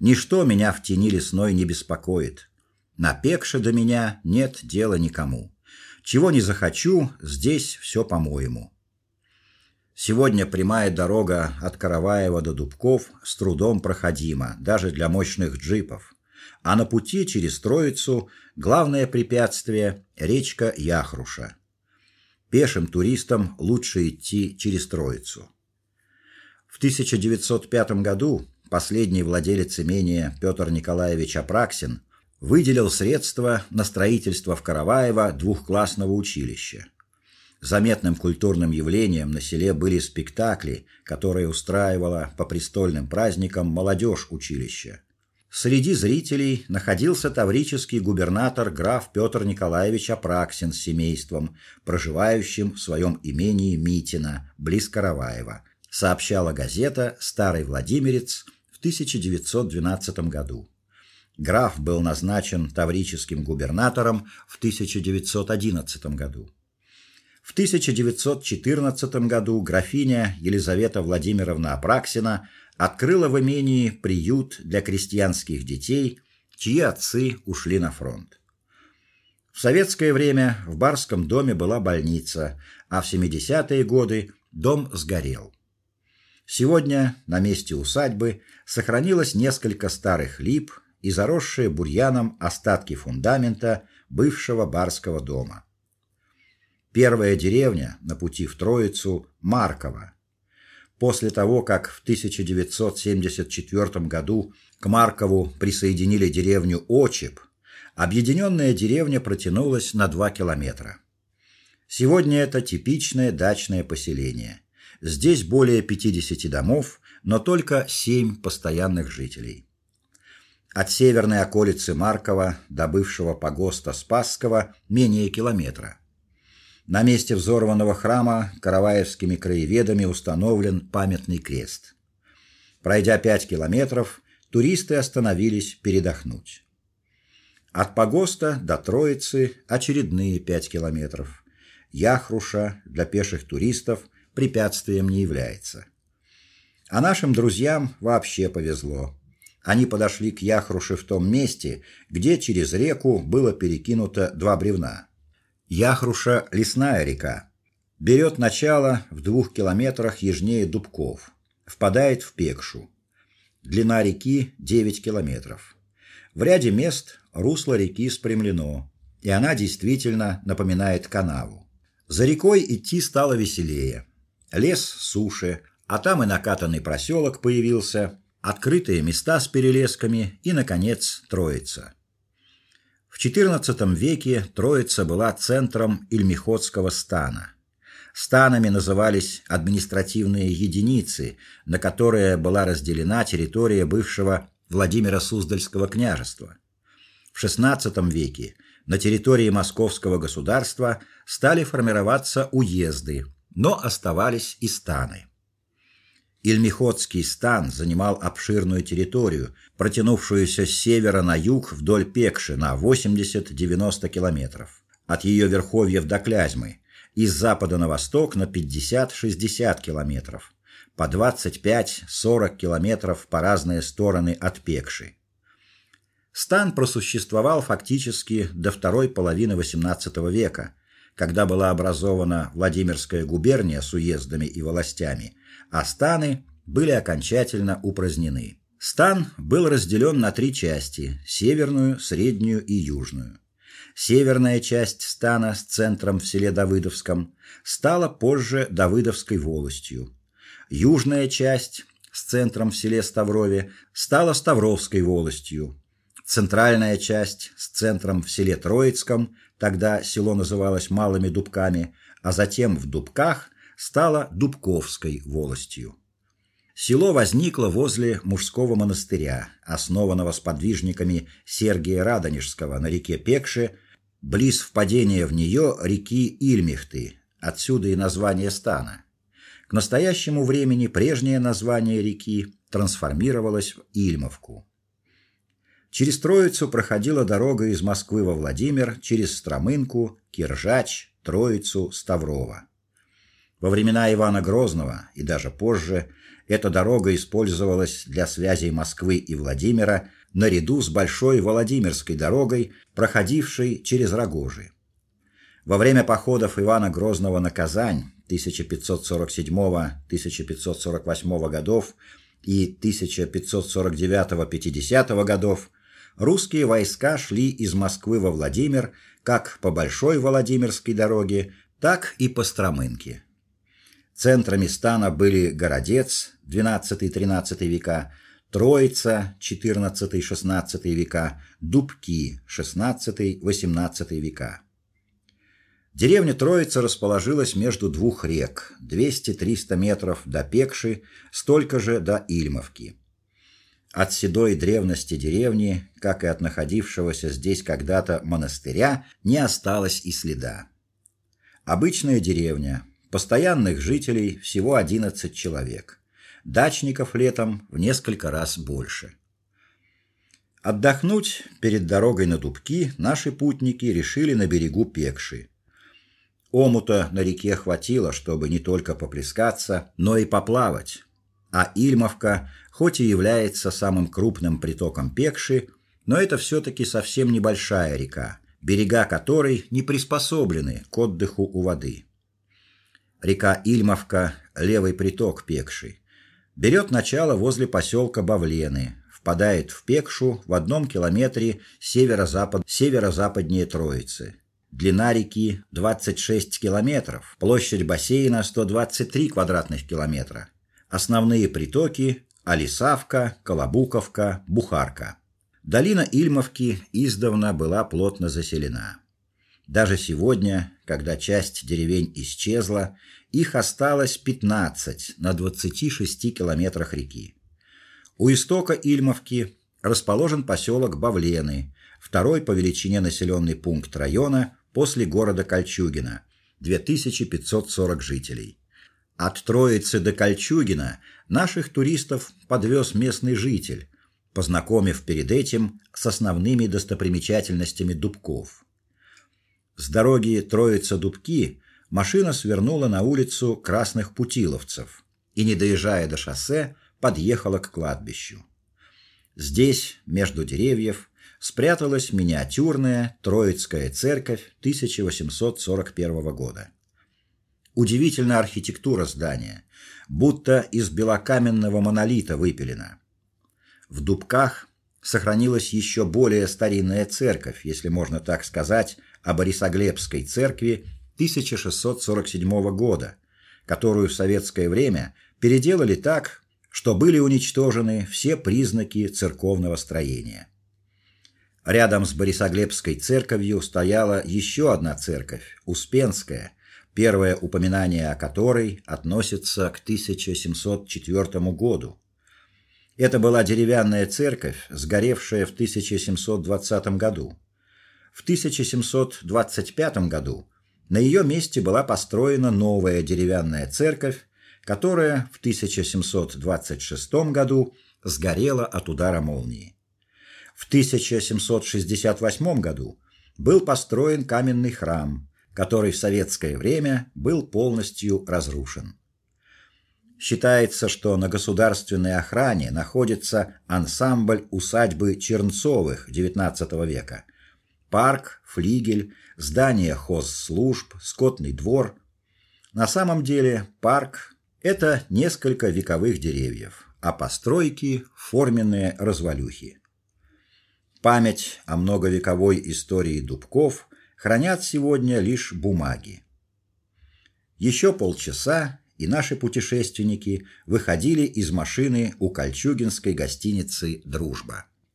Ничто меня в тени лесной не беспокоит. Напекше до меня нет дела никому. Чего не захочу, здесь все по-моему. Сегодня прямая дорога от Караваева до Дубков с трудом проходима, даже для мощных джипов. А на пути через Троицу главное препятствие речка Яхруша. Пешим туристам лучше идти через Троицу. В 1905 году последний владелец имения Петр Николаевич Апраксин выделил средства на строительство в Караваево двухклассного училища. Заметным культурным явлением на селе были спектакли, которые устраивала по престольным праздникам молодежь училища. Среди зрителей находился таврический губернатор граф Петр Николаевич Апраксин с семейством, проживающим в своем имении Митино, близ Караваева, сообщала газета Старый Владимирец в 1912 году. Граф был назначен таврическим губернатором в 1911 году. В 1914 году графиня Елизавета Владимировна Апраксина открыла в имении приют для крестьянских детей, чьи отцы ушли на фронт. В советское время в барском доме была больница, а в 70-е годы дом сгорел. Сегодня на месте усадьбы сохранилось несколько старых лип и заросшие бурьяном остатки фундамента бывшего барского дома. Первая деревня на пути в Троицу Марково. После того, как в 1974 году к Маркову присоединили деревню Очеп, объединенная деревня протянулась на 2 километра. Сегодня это типичное дачное поселение. Здесь более 50 домов, но только 7 постоянных жителей. От северной околицы Маркова до бывшего погоста Спасского менее километра. На месте взорванного храма караваевскими краеведами установлен памятный крест. Пройдя 5 километров, туристы остановились передохнуть. От погоста до Троицы очередные 5 километров. Яхруша для пеших туристов – препятствием не является. А нашим друзьям вообще повезло. Они подошли к Яхруше в том месте, где через реку было перекинуто два бревна. Яхруша лесная река. Берет начало в двух километрах южнее Дубков. Впадает в Пекшу. Длина реки 9 километров. В ряде мест русло реки спрямлено, и она действительно напоминает канаву. За рекой идти стало веселее. Лес суше, а там и накатанный проселок появился, открытые места с перелесками и наконец Троица. В XIV веке Троица была центром Ильмихотского стана. Станами назывались административные единицы, на которые была разделена территория бывшего Владимира Суздальского княжества. В XVI веке на территории Московского государства стали формироваться уезды, но оставались и станы. Ильмихотский стан занимал обширную территорию, протянувшуюся с севера на юг вдоль Пекши на 80-90 километров, от ее верховьев до Клязьмы, и с запада на восток на 50-60 километров, по 25-40 километров по разные стороны от Пекши. Стан просуществовал фактически до второй половины XVIII века, когда была образована Владимирская губерния с уездами и властями, а станы были окончательно упразднены. Стан был разделен на три части: северную, среднюю и южную. Северная часть стана с центром в селе Давыдовском стала позже Давыдовской волостью. Южная часть с центром в селе Ставрове стала Ставровской волостью. Центральная часть с центром в селе Троицком Тогда село называлось Малыми Дубками, а затем в Дубках стало Дубковской волостью. Село возникло возле мужского монастыря, основанного сподвижниками Сергия Радонежского на реке Пекше, близ впадения в нее реки Ильмихты. Отсюда и название стана. К настоящему времени прежнее название реки трансформировалось в Ильмовку. Через Троицу проходила дорога из Москвы во Владимир через Стромынку, Киржач, Троицу, Ставрово. Во времена Ивана Грозного и даже позже эта дорога использовалась для связей Москвы и Владимира наряду с большой Владимирской дорогой, проходившей через Рогожи. Во время походов Ивана Грозного на Казань 1547-1548 годов и 1549-50 годов русские войска шли из Москвы во Владимир как по большой Владимирской дороге, так и по Стромынке. Центрами стана были Городец XII-XIII века, Троица XIV-XVI века, Дубки XVI-XVIII века. Деревня Троица расположилась между двух рек, 200-300 метров до Пекши, столько же до Ильмовки. От седой древности деревни, как и от находившегося здесь когда-то монастыря, не осталось и следа. Обычная деревня, постоянных жителей всего 11 человек. Дачников летом в несколько раз больше. Отдохнуть перед дорогой на Дубки наши путники решили на берегу Пекши. Омута на реке хватило, чтобы не только поплескаться, но и поплавать. А Ильмовка, хоть и является самым крупным притоком Пекши, но это все таки совсем небольшая река, берега которой не приспособлены к отдыху у воды. Река Ильмовка, левый приток Пекши, берет начало возле поселка Бавлены, впадает в Пекшу в одном километре северо-запад северо-западнее Троицы. Длина реки 26 километров, площадь бассейна 123 квадратных километра. Основные притоки: Алисавка, Колобуковка, Бухарка. Долина Ильмовки издавна была плотно заселена. Даже сегодня, когда часть деревень исчезла, их осталось 15 на 26 километрах реки. У истока Ильмовки расположен поселок Бавлены, второй по величине населенный пункт района после города Кольчугино 2540 жителей. От Троицы до Кольчугина наших туристов подвез местный житель, познакомив перед этим с основными достопримечательностями Дубков. С дороги Троица-Дубки машина свернула на улицу Красных Путиловцев и, не доезжая до шоссе, подъехала к кладбищу. Здесь, между деревьев, спряталась миниатюрная Троицкая церковь 1841 года. Удивительная архитектура здания, будто из белокаменного монолита выпилена. В Дубках сохранилась еще более старинная церковь, если можно так сказать, о Борисоглебской церкви 1647 года, которую в советское время переделали так, что были уничтожены все признаки церковного строения. Рядом с Борисоглебской церковью стояла еще одна церковь, Успенская, первое упоминание о которой относится к 1704 году. Это была деревянная церковь, сгоревшая в 1720 году. В 1725 году на ее месте была построена новая деревянная церковь, которая в 1726 году сгорела от удара молнии. В 1768 году был построен каменный храм, который в советское время был полностью разрушен. Считается, что на государственной охране находится ансамбль усадьбы Чернцовых XIX века. Парк, флигель, здание хозслужб, скотный двор. На самом деле парк это несколько вековых деревьев, а постройки форменные развалюхи. Память о многовековой истории дубков хранят сегодня лишь бумаги. Еще полчаса, и наши путешественники выходили из машины у Кольчугинской гостиницы Дружба.